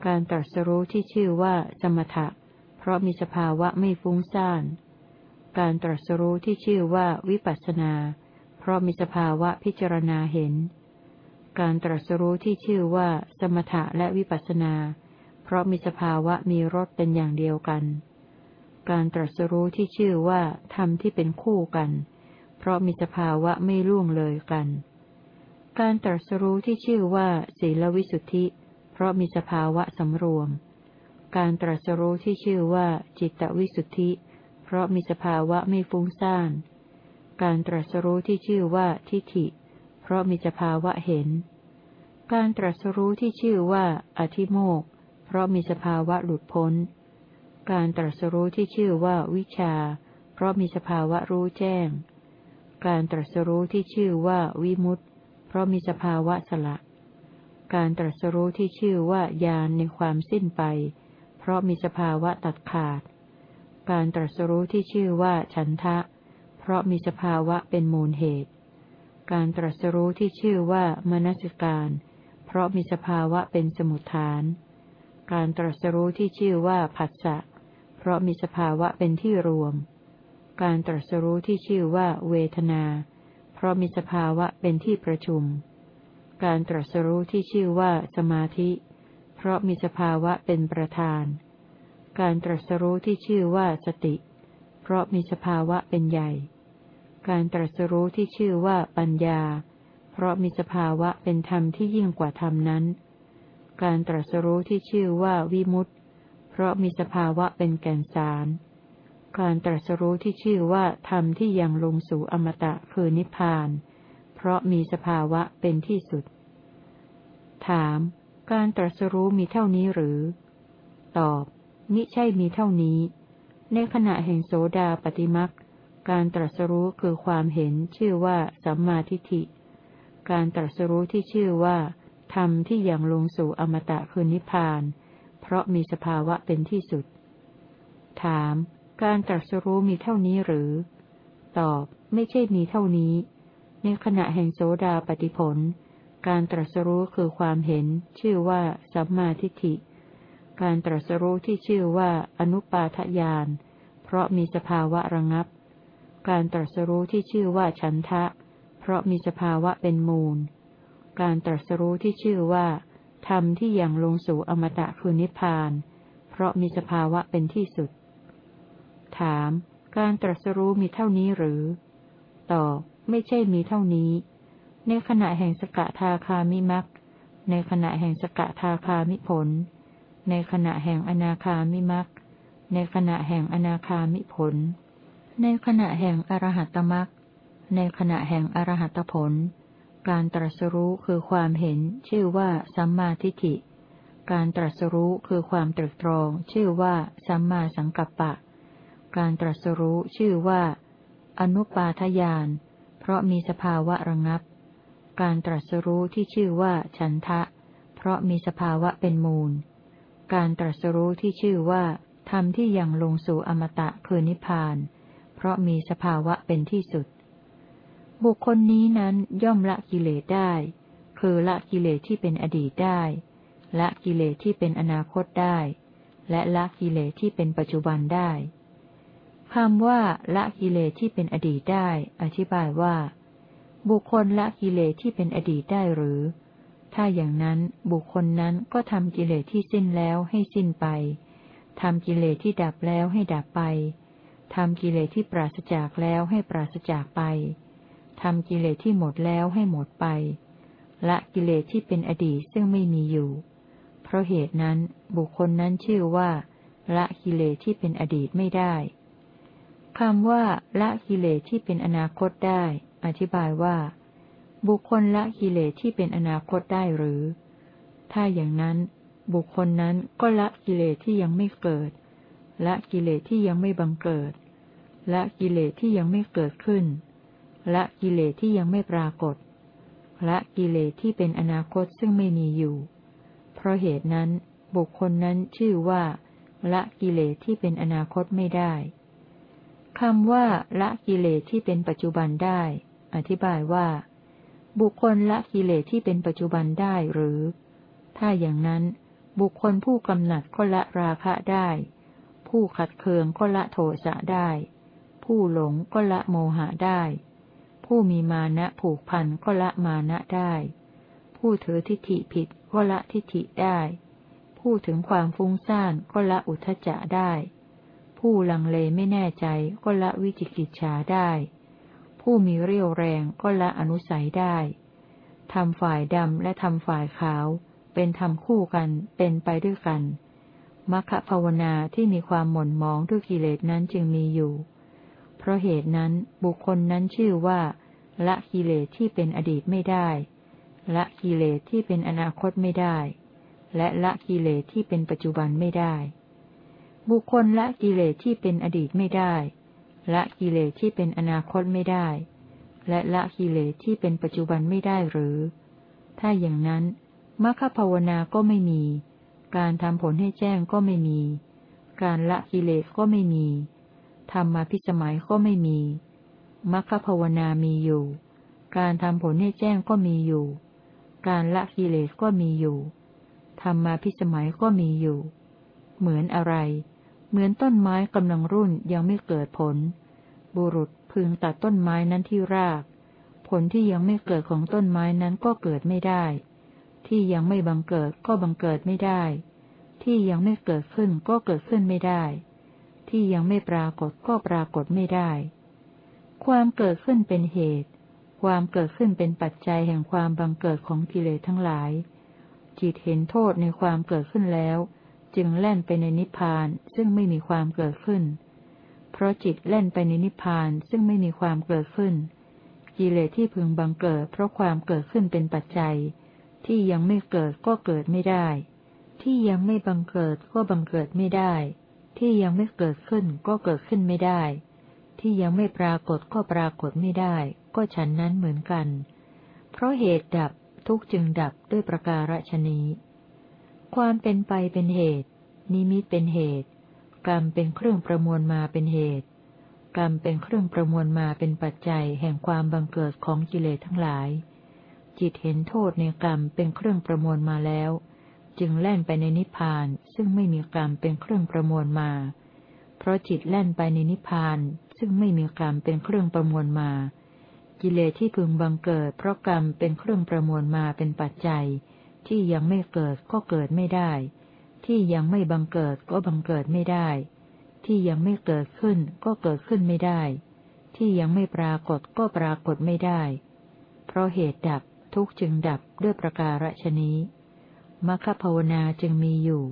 การตรัสรู้ที่ชื่อว่าสมถะ เพราะมีสภาวะไม่ฟุ้งซ่าน การตรัสรู้ที่ชื่อว่าวิปัสสนา เพราะมีสภาวะพิจารณาเห็น การตรัสรู้ที่ชื่อว่าสมถะและวิปัสสนาเพราะมีสภาวะมีรสเป็นอย่างเดียวกัน การตรัสรู้ที่ชื่อว่าธรรมที่เป็นคู่กัน เพราะมีสภาวะไม่ล่วงเลยกัน การตรัสรู้ที่ชื่อว่าศีลวิสุทธิ เพราะมีสภาวะสำรวม การตรัสรู้ที่ชื่อว่าจิตวิสุทธิ เพราะมีสภาวะไม่ฟุ้งซ่าน การตรัสรู้ที่ชื่อว่าทิฏฐิ เพราะมีสภาวะเห็นการตรัสรู้ที่ชื่อว่าอธิโมก เพราะมีสภาวะหลุดพ้น การตรัสรู้ที่ชื่อว่าวิชา เพราะมีสภาวะรู้แจ้ง การตรัสรู้ที่ชื่อว่าวิมุตติ เพราะมีสภาวะสละ การตรัสรู้ที่ชื่อว่าญาณในความสิ้นไป เพราะมีสภาวะตัดขาด การตรัสรู้ที่ชื่อว่าฉันทะ เพราะมีสภาวะเป็นมูลเหตุ การตรัสรู้ที่ชื่อว่ามนสิการ เพราะมีสภาวะเป็นสมุทฐาน การตรัสรู้ที่ชื่อว่าผัสสะ เพราะมีสภาวะเป็นที่รวม การตรัสรู้ที่ชื่อว่าเวทนา เพราะมีสภาวะเป็นที่ประชุม การตรัสรู้ที่ชื่อว่าสมาธิ เพราะมีสภาวะเป็นประธาน การตรัสรู้ที่ชื่อว่าสติ เพราะมีสภาวะเป็นใหญ่ การตรัสรู้ที่ชื่อว่าปัญญา เพราะมีสภาวะเป็นธรรมที่ยิ่งกว่าธรรมนั้น การตรัสรู้ที่ชื่อว่าวิมุตต์เพราะมีสภาวะเป็นแก่นสาร การตรัสรู้ที่ชื่อว่าธรรมที่ยังลงสู่อมตะคือนิพพาน เพราะมีสภาวะเป็นที่สุด ถาม การตรัสรู้มีเท่านี้หรือ ตอบ มิใช่มีเท่านี้ ในขณะแห่งโสดาปฏิมักการตรัสรู้คือความเห็นชื่อว่าสัมมาทิฏฐิ การตรัสรู้ที่ชื่อว่า ธรรมที่ยังลงสู่อมตะคือนิพพาน เพราะมีสภาวะเป็นที่สุด ถาม การตรัสรู้มีเท่านี้หรือ ตอบ ไม่ใช่มีเท่านี้ ในขณะแห่งโสดาปฏิผล การตรัสรู้คือความเห็น ชื่อว่าสัมมาทิฏฐิ การตรัสรู้ที่ชื่อว่าอนุปาทญาณ เพราะมีสภาวะระงับ การตรัสรู้ที่ชื่อว่าฉันทะ เพราะมีสภาวะเป็นมูล การตรัสรู้ที่ชื่อว่า ธรรมที่ยังลงสู่อมตะคือนิพพาน เพราะมีสภาวะเป็นที่สุด ถาม การตรัสรู้มีเท่านี้หรือ ตอบ ไม่ใช่มีเท่านี้ ในขณะแห่งสกทาคามิมัก ในขณะแห่งสกทาคามิผล ในขณะแห่งอนาคามิมัก ในขณะแห่งอนาคามิผล ในขณะแห่งอรหัตมัก ในขณะแห่งอรหัตผล การตรัสรู้คือความเห็น ชื่อว่าสัมมาทิฏฐิ การตรัสรู้คือความตรึกตรอง ชื่อว่าสัมมาสังกัปปะ การตรัสรู้ชื่อว่า อนุปาทยาน เพราะมีสภาวะระงับ การตรัสรู้ที่ชื่อว่าฉันทะ เพราะมีสภาวะเป็นมูล การตรัสรู้ที่ชื่อว่าธรรมที่ยังลงสู่อมตะคือนิพพาน เพราะมีสภาวะเป็นที่สุด บุคคลนี้นั้นย่อมละกิเลสได้ คือละกิเลสที่เป็นอดีตได้ ละกิเลสที่เป็นอนาคตได้ และละกิเลสที่เป็นปัจจุบันได้คำว่าละกิเลสที่เป็นอดีตได้ อธิบายว่า บุคคลละกิเลสที่เป็นอดีตได้หรือ ถ้าอย่างนั้นบุคคลนั้นก็ทำกิเลสที่สิ้นแล้วให้สิ้นไปทำกิเลสที่ดับแล้วให้ดับไปทำกิเลสที่ปราศจากแล้วให้ปราศจากไป ทำกิเลสที่หมดแล้วให้หมดไป ละกิเลสที่เป็นอดีตซึ่งไม่มีอยู่ เพราะเหตุนั้นบุคคลนั้นชื่อว่า ละกิเลสที่เป็นอดีตไม่ได้คำว่า ละกิเลสที่เป็นอนาคตได้ อธิบายว่า บุคคลละกิเลสที่เป็นอนาคตได้หรือ ถ้าอย่างนั้นบุคคลนั้นก็ละกิเลสที่ยังไม่เกิด ละกิเลสที่ยังไม่บังเกิด ละกิเลสที่ยังไม่เกิดขึ้น ละกิเลสที่ยังไม่ปรากฏ ละกิเลสที่เป็นอนาคตซึ่งไม่มีอยู่ เพราะเหตุนั้น บุคคลนั้นชื่อว่า ละกิเลสที่เป็นอนาคตไม่ได้คำว่า ละกิเลสที่เป็นปัจจุบันได้ อธิบายว่า บุคคลละกิเลสที่เป็นปัจจุบันได้หรือ ถ้าอย่างนั้น บุคคลผู้กำหนัดก็ละราคะได้ ผู้ขัดเคืองก็ละโทสะได้ ผู้หลงก็ละโมหะได้ ผู้มีมานะผูกพันก็ละมานะได้ ผู้ถือทิฏฐิผิดก็ละทิฏฐิได้ ผู้ถึงความฟุ้งซ่านก็ละอุทจจะได้ ผู้ลังเลไม่แน่ใจก็ละวิจิกิจฉาได้ ผู้มีเรี่ยวแรงก็ละอนุสัยได้ทำฝ่ายดำและทำฝ่ายขาว เป็นทำคู่กันเป็นไปด้วยกันมัคคภาวนาที่มีความหม่นมองด้วยกิเลสนั้นจึงมีอยู่ ราะเหตุนั้นบุคคลนั้นชื่อว่า ละกิเลสที่เป็นอดีตไม่ได้ ละกิเลสที่เป็นอนาคตไม่ได้ และละกิเลสที่เป็นปัจจุบันไม่ได้ บุคคลละกิเลสที่เป็นอดีตไม่ได้ ละกิเลสที่เป็นอนาคตไม่ได้ และละกิเลสที่เป็นปัจจุบันไม่ได้หรือ ถ้าอย่างนั้นมรรคภาวนาก็ไม่มี การทำผลให้แจ้งก็ไม่มี การละกิเลสก็ไม่มี ธรรมาพิสมัยก็ไม่มีมรรคภาวนามีอยู่ การทำผลให้แจ้งก็มีอยู่ การละกิเลสก็มีอยู่ ธรรมาพิสมัยก็มีอยู่ เหมือนอะไร เหมือนต้นไม้กำลังรุ่นยังไม่เกิดผล บุรุษพึงตัดต้นไม้นั้นที่ราก ผลที่ยังไม่เกิดของต้นไม้นั้นก็เกิดไม่ได้ ที่ยังไม่บังเกิดก็บังเกิดไม่ได้ ที่ยังไม่เกิดขึ้นก็เกิดขึ้นไม่ได้ ที่ยังไม่ปรากฏก็ปรากฏไม่ได้ ความเกิดขึ้นเป็นเหตุ ความเกิดขึ้นเป็นปัจจัยแห่งความบังเกิดของกิเลสทั้งหลาย จิตเห็นโทษในความเกิดขึ้นแล้ว จึงแล่นไปในนิพพานซึ่งไม่มีความเกิดขึ้น เพราะจิตแล่นไปในนิพพานซึ่งไม่มีความเกิดขึ้น กิเลสที่พึงบังเกิด เพราะความเกิดขึ้นเป็นปัจจัย ที่ยังไม่เกิดก็เกิดไม่ได้ ที่ยังไม่บังเกิดก็บังเกิดไม่ได้ ที่ยังไม่เกิดขึ้นก็เกิดขึ้นไม่ได้ ที่ยังไม่ปรากฏก็ปรากฏไม่ได้ ก็ฉันนั้นเหมือนกัน เพราะเหตุดับทุกจึงดับด้วยประการฉนี้ ความเป็นไปเป็นเหตุ นิมิตเป็นเหตุ กรรมเป็นเครื่องประมวลมาเป็นเหตุ กรรมเป็นเครื่องประมวลมาเป็นปัจจัยแห่งความบังเกิดของกิเลสทั้งหลาย จิตเห็นโทษในกรรมเป็นเครื่องประมวลมาแล้ว จึงแล่นไปในนิพพานซึ่งไม่มีกรรมเป็นเครื่องประมวลมา เพราะจิตแล่นไปในนิพพานซึ่งไม่มีกรรมเป็นเครื่องประมวลมา กิเลสที่พึงบังเกิด เพราะกรรมเป็นเครื่องประมวลมาเป็นปัจจัย ที่ยังไม่เกิดก็เกิดไม่ได้ ที่ยังไม่บังเกิดก็บังเกิดไม่ได้ ที่ยังไม่เกิดขึ้นก็เกิดขึ้นไม่ได้ ที่ยังไม่ปรากฏก็ปรากฏไม่ได้ เพราะเหตุดับทุกจึงดับด้วยประการฉนี้ มรรคภาวนาจึงมีอยู่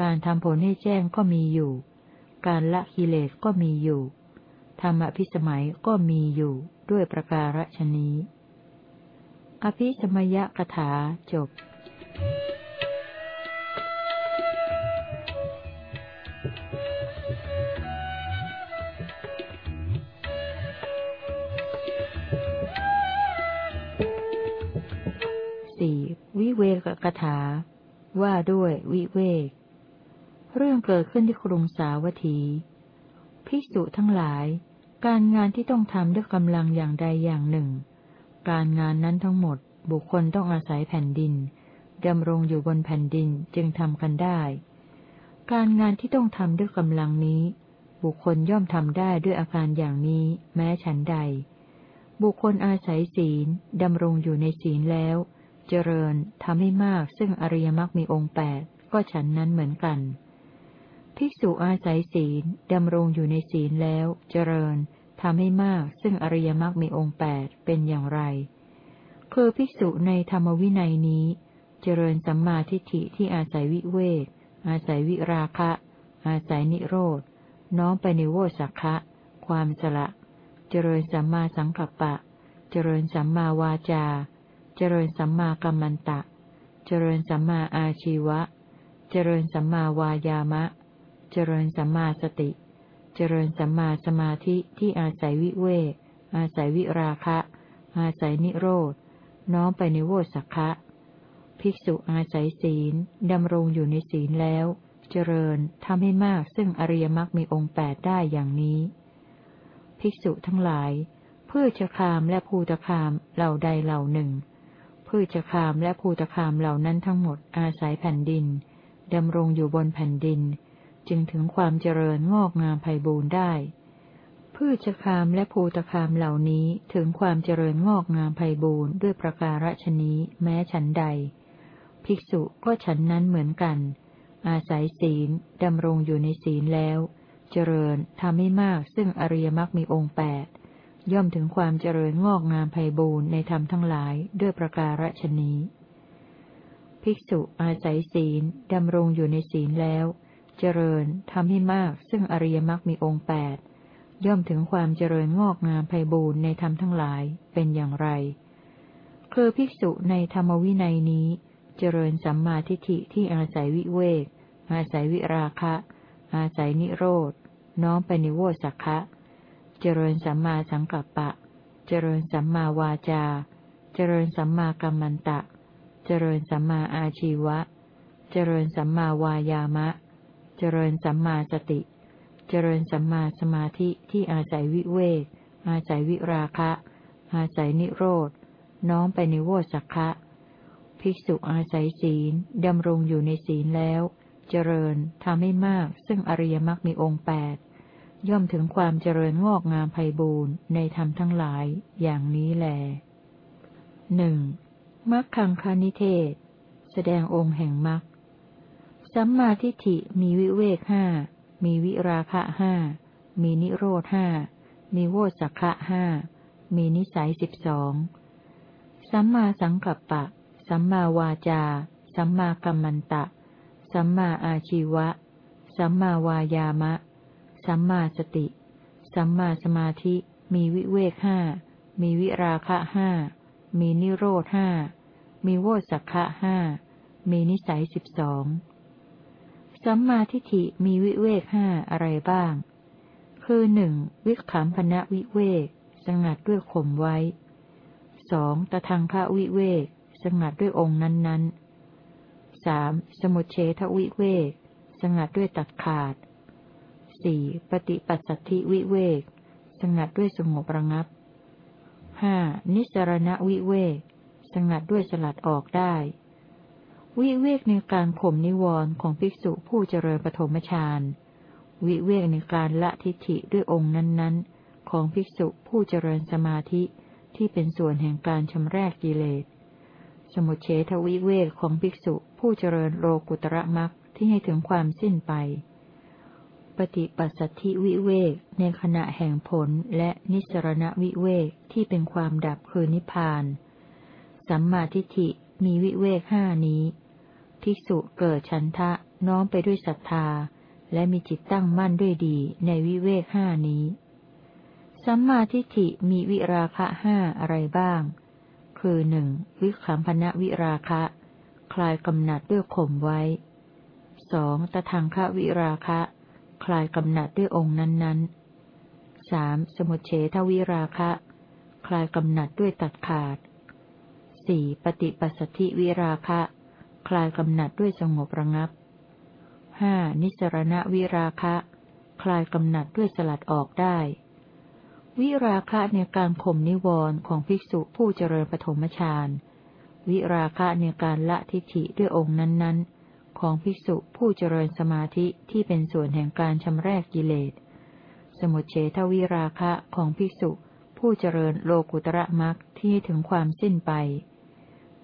การทำผลให้แจ้งก็มีอยู่ การละกิเลสก็มีอยู่ ธรรมพิสมัยก็มีอยู่ด้วยประการฉนี้ อภิสมยกถาจบ you เวกกถา ว่าด้วยวิเวก เรื่องเกิดขึ้นที่กรุงสาวัตถีภิกษุทั้งหลาย การงานที่ต้องทำด้วยกำลังอย่างใดอย่างหนึ่ง การงานนั้นทั้งหมด บุคคลต้องอาศัยแผ่นดินดำรงอยู่บนแผ่นดินจึงทำกันได้ การงานที่ต้องทำด้วยกำลังนี้ บุคคลย่อมทำได้ด้วยอาการอย่างนี้ แม้ฉันใด บุคคลอาศัยศีลดำรงอยู่ในศีลแล้ว เจริญทำให้มากซึ่งอริยมรรคมีองค์แปดก็ฉันนั้นเหมือนกัน ภิกษุอาศัยศีลดำรงอยู่ในศีลแล้ว เจริญทำให้มากซึ่งอริยมรรคมีองค์แปดเป็นอย่างไร คือภิกษุในธรรมวินัยนี้ เจริญสัมมาทิฏฐิที่อาศัยวิเวกอาศัยวิราคะ อาศัยนิโรธน้อมไปในโวสักคะ ความสละ เจริญสัมมาสังกัปปะ เจริญสัมมาวาจา เจริญสัมมากัมมันตะ เจริญสัมมาอาชีวะ เจริญสัมมาวายามะ เจริญสัมมาสติ เจริญสัมมาสมาธิที่อาศัยวิเวกอาศัยวิราคะ อาศัยนิโรธ น้อมไปในโวสักะภิกษุอาศัยศีล ดำรงอยู่ในศีลแล้ว เจริญทำให้มากซึ่งอริยมรรคมีองค์แปดได้อย่างนี้ ภิกษุทั้งหลายพืชคามและภูตคามเหล่าใดเหล่าหนึ่ง พืชคามและภูตคามเหล่านั้นทั้งหมดอาศัยแผ่นดิน ดำรงอยู่บนแผ่นดิน จึงถึงความเจริญงอกงามไพบูรณ์ได้ พืชคามและภูตคามเหล่านี้ถึงความเจริญงอกงามไพบูรณ์ด้วยประการฉนี้แม้ฉันใด ภิกษุก็ฉันนั้นเหมือนกัน อาศัยศีลดำรงอยู่ในศีลแล้ว เจริญทำให้มากซึ่งอริยมรรคมีองค์แปด ย่อมถึงความเจริญงอกงามไพบูรณ์ในธรรมทั้งหลายด้วยประการฉนี้ ภิกษุอาศัยศีลดำรงอยู่ในศีลแล้ว เจริญทำให้มากซึ่งอริยมรรคมีองค์แปดย่อมถึงความเจริญงอกงามไพบูรณ์ในธรรมทั้งหลายเป็นอย่างไร คือภิกษุในธรรมวินัยนี้ เจริญสัมมาทิฏฐิที่อาศัยวิเวก อาศัยวิราคะ อาศัยนิโรธน้อมไปนิโวสักคะ เจริญสัมมาสังกัปปะ เจริญสัมมาวาจา เจริญสัมมากัมมันตะ เจริญสัมมาอาชีวะ เจริญสัมมาวายามะ เจริญสัมมาสติ เจริญสัมมาสมาธิที่อาศัยวิเวก อาศัยวิราคะ อาศัยนิโรธ น้อมไปในโวสักคะ ภิกษุอาศัยศีลดำรงอยู่ในศีลแล้ว เจริญทำให้มากซึ่งอริยมรรคมีองค์แปด ย่อมถึงความเจริญงอกงามไพบูรณ์ในธรรมทั้งหลายอย่างนี้แลหนึ่งมัคคังคานิเทศ แสดงองค์แห่งมรคสัมมาทิฏฐิมีวิเวกห้า มีวิราคะห้า มีนิโรธห้า มีโวสักขะห้า มีนิสัยสิบสอง สัมมาสังกัปปะ สัมมาวาจา สัมมากัมมันตะ สัมมาอาชีวะ สัมมาวายามะ สัมมาสติ สัมมาสมาธิ มีวิเวกห้า มีวิราคะห้า มีนิโรธห้า มีโวสักขะห้า มีนิสัยสิบสอง สัมมาทิฏฐิมีวิเวกห้าอะไรบ้าง คือหนึ่งวิขำพนะวิเวก สงัดด้วยข่มไว้สองตะทังคะวิเวก สงัดด้วยองค์นั้นๆสามสมุเฉทวิเวก สงัดด้วยตัดขาด สี่ปฏิปัสสัทธิวิเวก สงัดด้วยสงบระงับห้านิสรณวิเวก สงัดด้วยสลัดออกได้ วิเวกในการข่มนิวรณ์ของภิกษุผู้เจริญปฐมฌาน วิเวกในการละทิฏฐิด้วยองค์นั้น ๆ ของภิกษุผู้เจริญสมาธิที่เป็นส่วนแห่งการชำรกกิเลส สมุเฉทวิเวกของภิกษุผู้เจริญโลกุตระมักที่ให้ถึงความสิ้นไป ปฏิปัสสัทธิวิเวกในขณะแห่งผลและนิสรณวิเวกที่เป็นความดับคือนิพพาน สัมมาทิฏฐิมีวิเวกห้านี้ ภิกษุเกิดฉันทะน้อมไปด้วยศรัทธา และมีจิตตั้งมั่นด้วยดีในวิเวกห้านี้ สัมมาทิฏฐิมีวิราคะห้าอะไรบ้าง คือหนึ่งวิคัมพนะวิราคะ คลายกำหนัดด้วยข่มไว้สองตะทังควิราคะ คลายกำหนัดด้วยองค์นั้นๆสามสมุเฉทวิราคะ คลายกำหนัดด้วยตัดขาดสี่ปฏิปัสสธิวิราคะ คลายกำหนัดด้วยสงบระงับห้านิสรณวิราคะ คลายกำหนัดด้วยสลัดออกได้ วิราคะในการข่มนิวรณ์ของภิกษุผู้เจริญปฐมฌานวิราคะในการละทิฏฐิด้วยองค์นั้นๆ ของภิกษุผู้เจริญสมาธิที่เป็นส่วนแห่งการชำรกกิเลส สมุทเฉทวิราคะของภิกษุ ผู้เจริญโลกุตระมักที่ถึงความสิ้นไป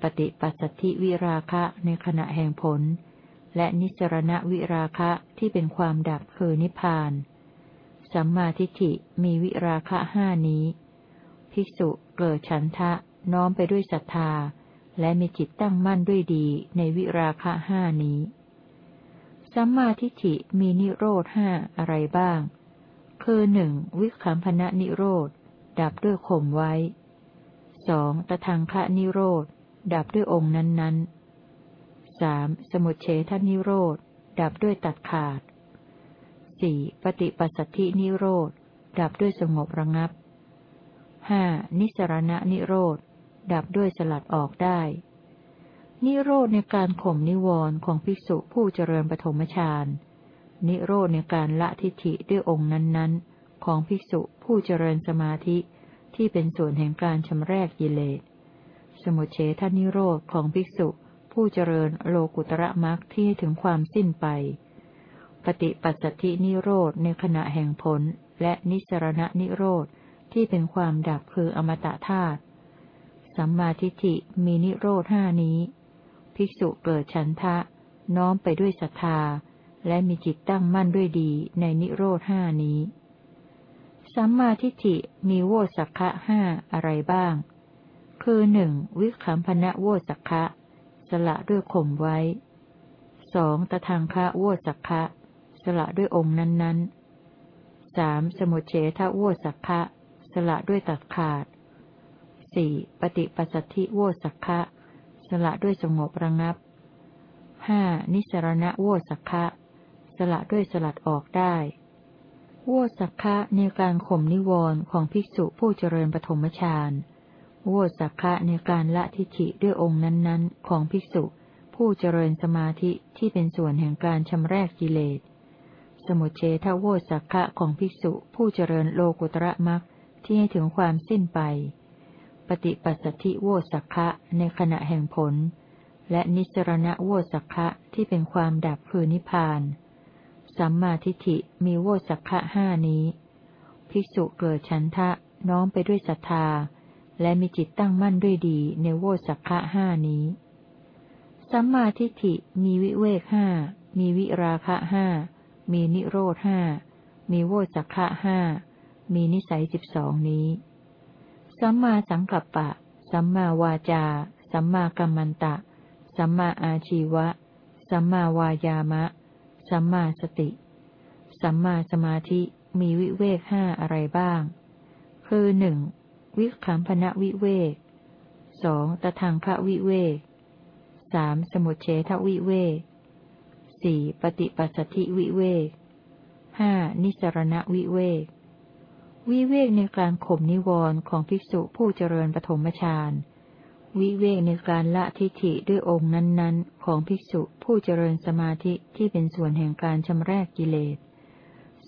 ปฏิปัสสธิวิราคะในขณะแห่งผล และนิสรณวิราคะที่เป็นความดับคือนิพพาน สัมมาทิฏฐิมีวิราคะห้านี้ ภิกษุเกิดฉันทะน้อมไปด้วยศรัทธา และมีจิตตั้งมั่นด้วยดีในวิราคะห้านี้ สัมมาทิฏฐิมีนิโรธห้าอะไรบ้าง คือหนึ่งวิคัมพนะนิโรธ ดับด้วยข่มไว้สองตะทางคะนิโรธ ดับด้วยองค์นั้นๆสามสมุเฉทนิโรธ ดับด้วยตัดขาดสี่ปฏิปัสสธินิโรธ ดับด้วยสงบระงับห้านิสรณะนิโรธ ดับด้วยสลัดออกได้ นิโรธในการข่มนิวรณ์ของภิกษุผู้เจริญปฐมฌานนิโรธในการละทิฏฐิด้วยองค์นั้นๆ ของภิกษุผู้เจริญสมาธิที่เป็นส่วนแห่งการชำแรกกิเลส สมุเฉทนิโรธของภิกษุผู้เจริญโลกุตระมรรคที่ถึงความสิ้นไป ปฏิปัสสธินิโรธในขณะแห่งผลและนิสรณะนิโรธที่เป็นความดับคืออมตะธาตุ สัมมาทิฏฐิมีนิโรธห้านี้ ภิกษุเกิดฉันทะ น้อมไปด้วยศรัทธา และมีจิตตั้งมั่นด้วยดีในนิโรธห้านี้ สัมมาทิฏฐิมีโวสักขะห้าอะไรบ้าง คือหนึ่งวิคัมพนะโวสักขะสละด้วยข่มไว้สองตะทางคะโวสักขะสละด้วยองค์นั้นๆสามสมุเฉทะโวสักขะสละด้วยตัดขาด สี่ปฏิปัสสธิโวสักคะสละด้วยสงบระงับห้านิสรณะโวสักคะสละด้วยสลัดออกได้โวสักคะในการข่มนิวรณ์ของภิกษุผู้เจริญปฐมฌานโวสักคะในการละทิฏฐิด้วยองค์นั้นๆ ของภิกษุ ผู้เจริญสมาธิที่เป็นส่วนแห่งการชำรกกิเลส สมุเฉทโวสักคะของภิกษุผู้เจริญโลกุตระมักที่ให้ถึงความสิ้นไป ปฏิปัสสธิโวสักคะในขณะแห่งผล และนิสรณะโวสักคะที่เป็นความดับคือนิพพาน สัมมาทิฏฐิมีโวสักคะห้านี้ ภิกษุเกิดฉันทะน้อมไปด้วยศรัทธา และมีจิตตั้งมั่นด้วยดีในโวสักคะห้านี้ สัมมาทิฏฐิมีวิเวกห้ามีวิราคะห้ามีนิโรธห้ามีโวสักคะห้ามีนิสัยสิบสองนี้ สัมมาสังกัปปะ สัมมาวาจา สัมมากัมมันตะ สัมมาอาชีวะ สัมมาวายามะ สัมมาสติ สัมมาสมาธิมีวิเวกห้าอะไรบ้าง คือหนึ่งวิคัมพนะวิเวกสองตทางคะวิเวกสามสมุเฉทวิเวกสี่ปฏิปัสสธิวิเวกห้านิสรณวิเวก วิเวกในการข่มนิวรณ์ของภิกษุผู้เจริญปฐมฌาน วิเวกในการละทิฏฐิด้วยองค์นั้นๆ ของภิกษุผู้เจริญสมาธิที่เป็นส่วนแห่งการชำแรกกิเลส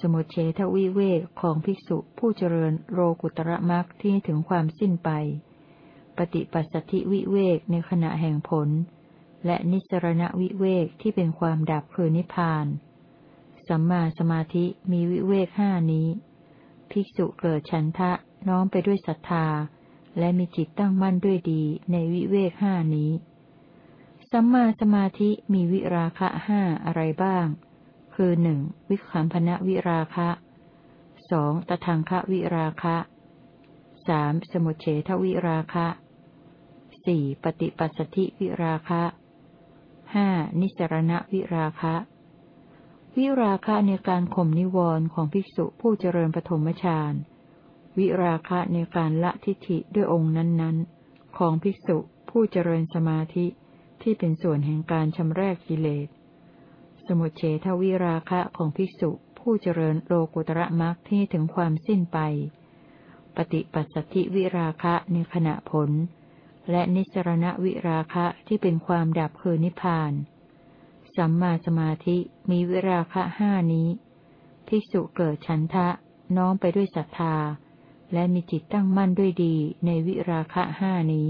สมุทเฉทวิเวกของภิกษุผู้เจริญโรกุตระมรรคที่ถึงความสิ้นไป ปฏิปัสสธิวิเวกในขณะแห่งผล และนิสรณวิเวกที่เป็นความดับคือนิพพาน สัมมาสมาธิมีวิเวกห้านี้ ภิกษุเกิดฉันทะน้อมไปด้วยศรัทธา และมีจิตตั้งมั่นด้วยดีในวิเวกห้านี้ สัมมาสมาธิมีวิราคะห้าอะไรบ้าง คือหนึ่งวิคัมพนะวิราคะสองตทังคะวิราคะสามสมุเฉทวิราคะสี่ปฏิปัสสธิวิราคะห้านิสรณวิราคะ วิราคะในการข่มนิวรณ์ของภิกษุผู้เจริญปฐมฌาน วิราคะในการละทิฏฐิด้วยองค์นั้นๆ ของภิกษุผู้เจริญสมาธิที่เป็นส่วนแห่งการชำรกกิเลส สมุเฉทวิราคะของภิกษุผู้เจริญโลกุตระมรรคที่ถึงความสิ้นไป ปฏิปัสสธิวิราคะในขณะผล และนิสรณวิราคะที่เป็นความดับคือนิพพาน สัมมาสมาธิมีวิราคะห้านี้ ภิกษุเกิดฉันทะ น้อมไปด้วยศรัทธา และมีจิตตั้งมั่นด้วยดีในวิราคะห้านี้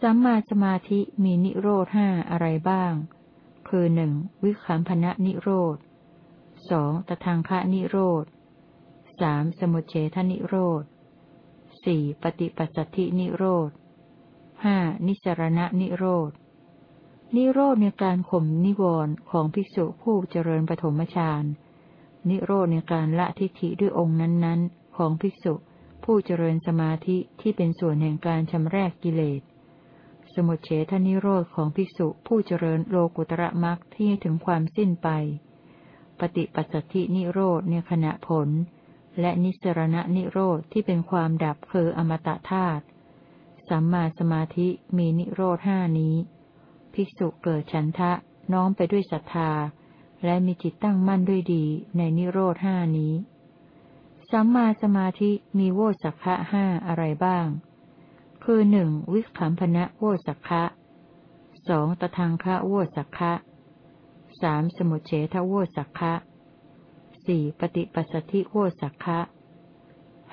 สัมมาสมาธิมีนิโรธห้าอะไรบ้าง คือหนึ่งวิคัมพนะนิโรธสองตทางคะนิโรธสามสมุเฉทนิโรธสี่ปฏิปัสสธินิโรธห้านิสรณะนิโรธ นิโรธในการข่มนิวรณ์ของภิกษุผู้เจริญปฐมฌาน นิโรธในการละทิฏฐิด้วยองค์นั้นๆ ของภิกษุผู้เจริญสมาธิที่เป็นส่วนแห่งการชำระกกิเลส สมุทเฉทนิโรธของภิกษุผู้เจริญโลกุตระมรรคที่ถึงความสิ้นไป ปฏิปัสสธินิโรธในขณะผล และนิสรณะนิโรธที่เป็นความดับคืออมตะธาตุ สัมมาสมาธิมีนิโรธห้านี้ ภิกษุเกิดฉันทะน้อมไปด้วยศรัทธา และมีจิตตั้งมั่นด้วยดีในนิโรธห้านี้ สัมมาสมาธิมีโวสักขะห้าอะไรบ้าง คือหนึ่งวิคัมพนะโวสักขะสองตทังคะโวสักขะสามสมุเฉทโวสักขะสี่ปฏิปัสสธิโวสักขะ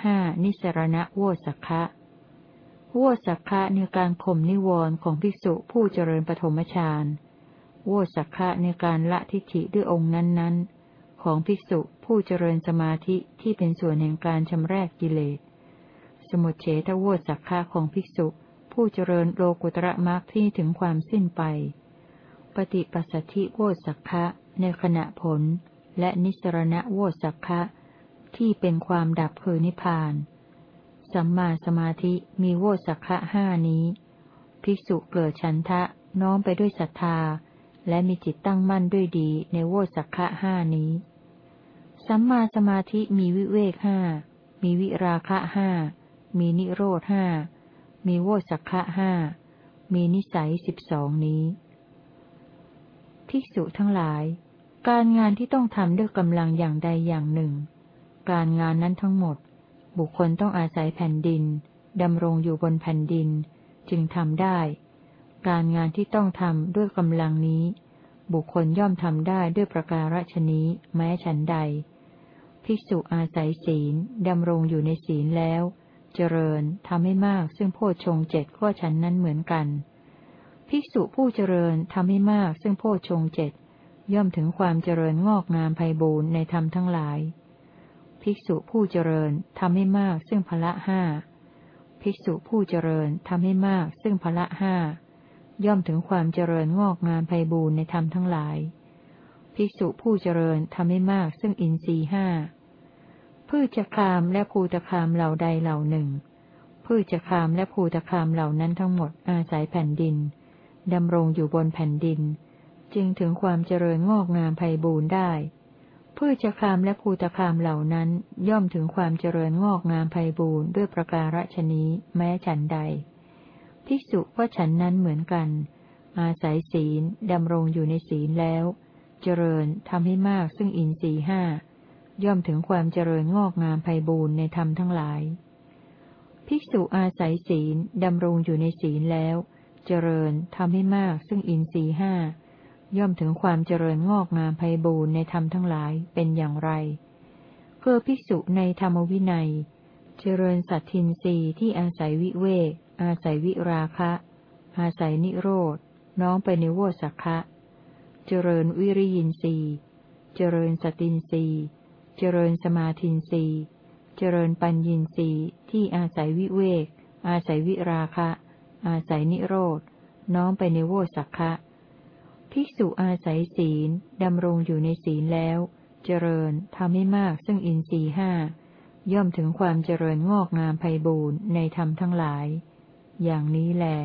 ห้านิสรณะโวสักขะ วสักขะในการข่มนิวรณ์ของภิกษุผู้เจริญปฐมฌานโวสักขะในการละทิฏฐิด้วยองค์นั้นๆ ของภิกษุผู้เจริญสมาธิที่เป็นส่วนแห่งการชำระกกิเลส สมุเฉทโวสักขะของภิกษุ ผู้เจริญโลกุตระมรรคที่ถึงความสิ้นไป ปฏิปัสสธิโวสักขะในขณะผล และนิสรณโวสักขะที่เป็นความดับเพอนิพาน สัมมาสมาธิมีโวสักขะห้านี้ ภิกษุเกิดฉันทะน้อมไปด้วยศรัทธา และมีจิตตั้งมั่นด้วยดีในโวสักขะห้านี้ สัมมาสมาธิมีวิเวกห้ามีวิราคะห้ามีนิโรธห้ามีโวสักขะห้ามีนิสัยสิบสองนี้ ภิกษุทั้งหลาย การงานที่ต้องทำด้วยกำลังอย่างใดอย่างหนึ่ง การงานนั้นทั้งหมด บุคคลต้องอาศัยแผ่นดิน ดำรงอยู่บนแผ่นดิน จึงทำได้ การงานที่ต้องทำด้วยกำลังนี้ บุคคลย่อมทำได้ด้วยประการฉนี้แม้ฉันใด ภิกษุอาศัยศีล ดำรงอยู่ในศีลแล้ว เจริญทำให้มากซึ่งโพชงเจ็ดก็ฉันนั้นเหมือนกัน ภิกษุผู้เจริญทำให้มากซึ่งโพชงเจ็ดย่อมถึงความเจริญงอกงามไพบูรณ์ในธรรมทั้งหลาย ภิกษุผู้เจริญทำให้มากซึ่งพละห้าภิกษุผู้เจริญทำให้มากซึ่งพละห้าย่อมถึงความเจริญงอกงามไพบูรณ์ในธรรมทั้งหลาย ภิกษุผู้เจริญทำให้มากซึ่งอินทรีห้าพืชคามและภูตคามเหล่าใดเหล่าหนึ่ง พืชคามและภูตคามเหล่านั้นทั้งหมดอาศัยแผ่นดินดำรงอยู่บนแผ่นดิน จึงถึงความเจริญงอกงามไพบูรณ์ได้ พืชคามและภูตคามเหล่านั้น ย่อมถึงความเจริญงอกงามไพบูรณ์ด้วยประการฉนี้แม้ฉันใด ภิกษุว่าฉันนั้นเหมือนกัน อาศัยศีลดำรงอยู่ในศีลแล้ว เจริญทำให้มากซึ่งอินทรีห้าย่อมถึงความเจริญงอกงามไพบูรณ์ในธรรมทั้งหลาย ภิกษุอาศัยศีลดำรงอยู่ในศีลแล้ว เจริญทำให้มากซึ่งอินทรีห้า ย่อมถึงความเจริญงอกงามไพบูรณ์ในธรรมทั้งหลายเป็นอย่างไร เพื่อภิกษุในธรรมวินัย เจริญสัตทินรีที่อาศัยวิเวก อาศัยวิราคะ อาศัยนิโรธน้องไปในโวสักคะเจริญวิริยินรีเจริญสตินรีเจริญสมาธินรีเจริญปัญญินรีที่อาศัยวิเวก อาศัยวิราคะ อาศัยนิโรธน้อมไปในโวสักคะ ภิกษุอาศัยศีลดำรงอยู่ในศีลแล้ว เจริญทำให้มากซึ่งอินทรีห้าย่อมถึงความเจริญงอกงามไพบูรณ์ในธรรมทั้งหลาย อย่างนี้แหละ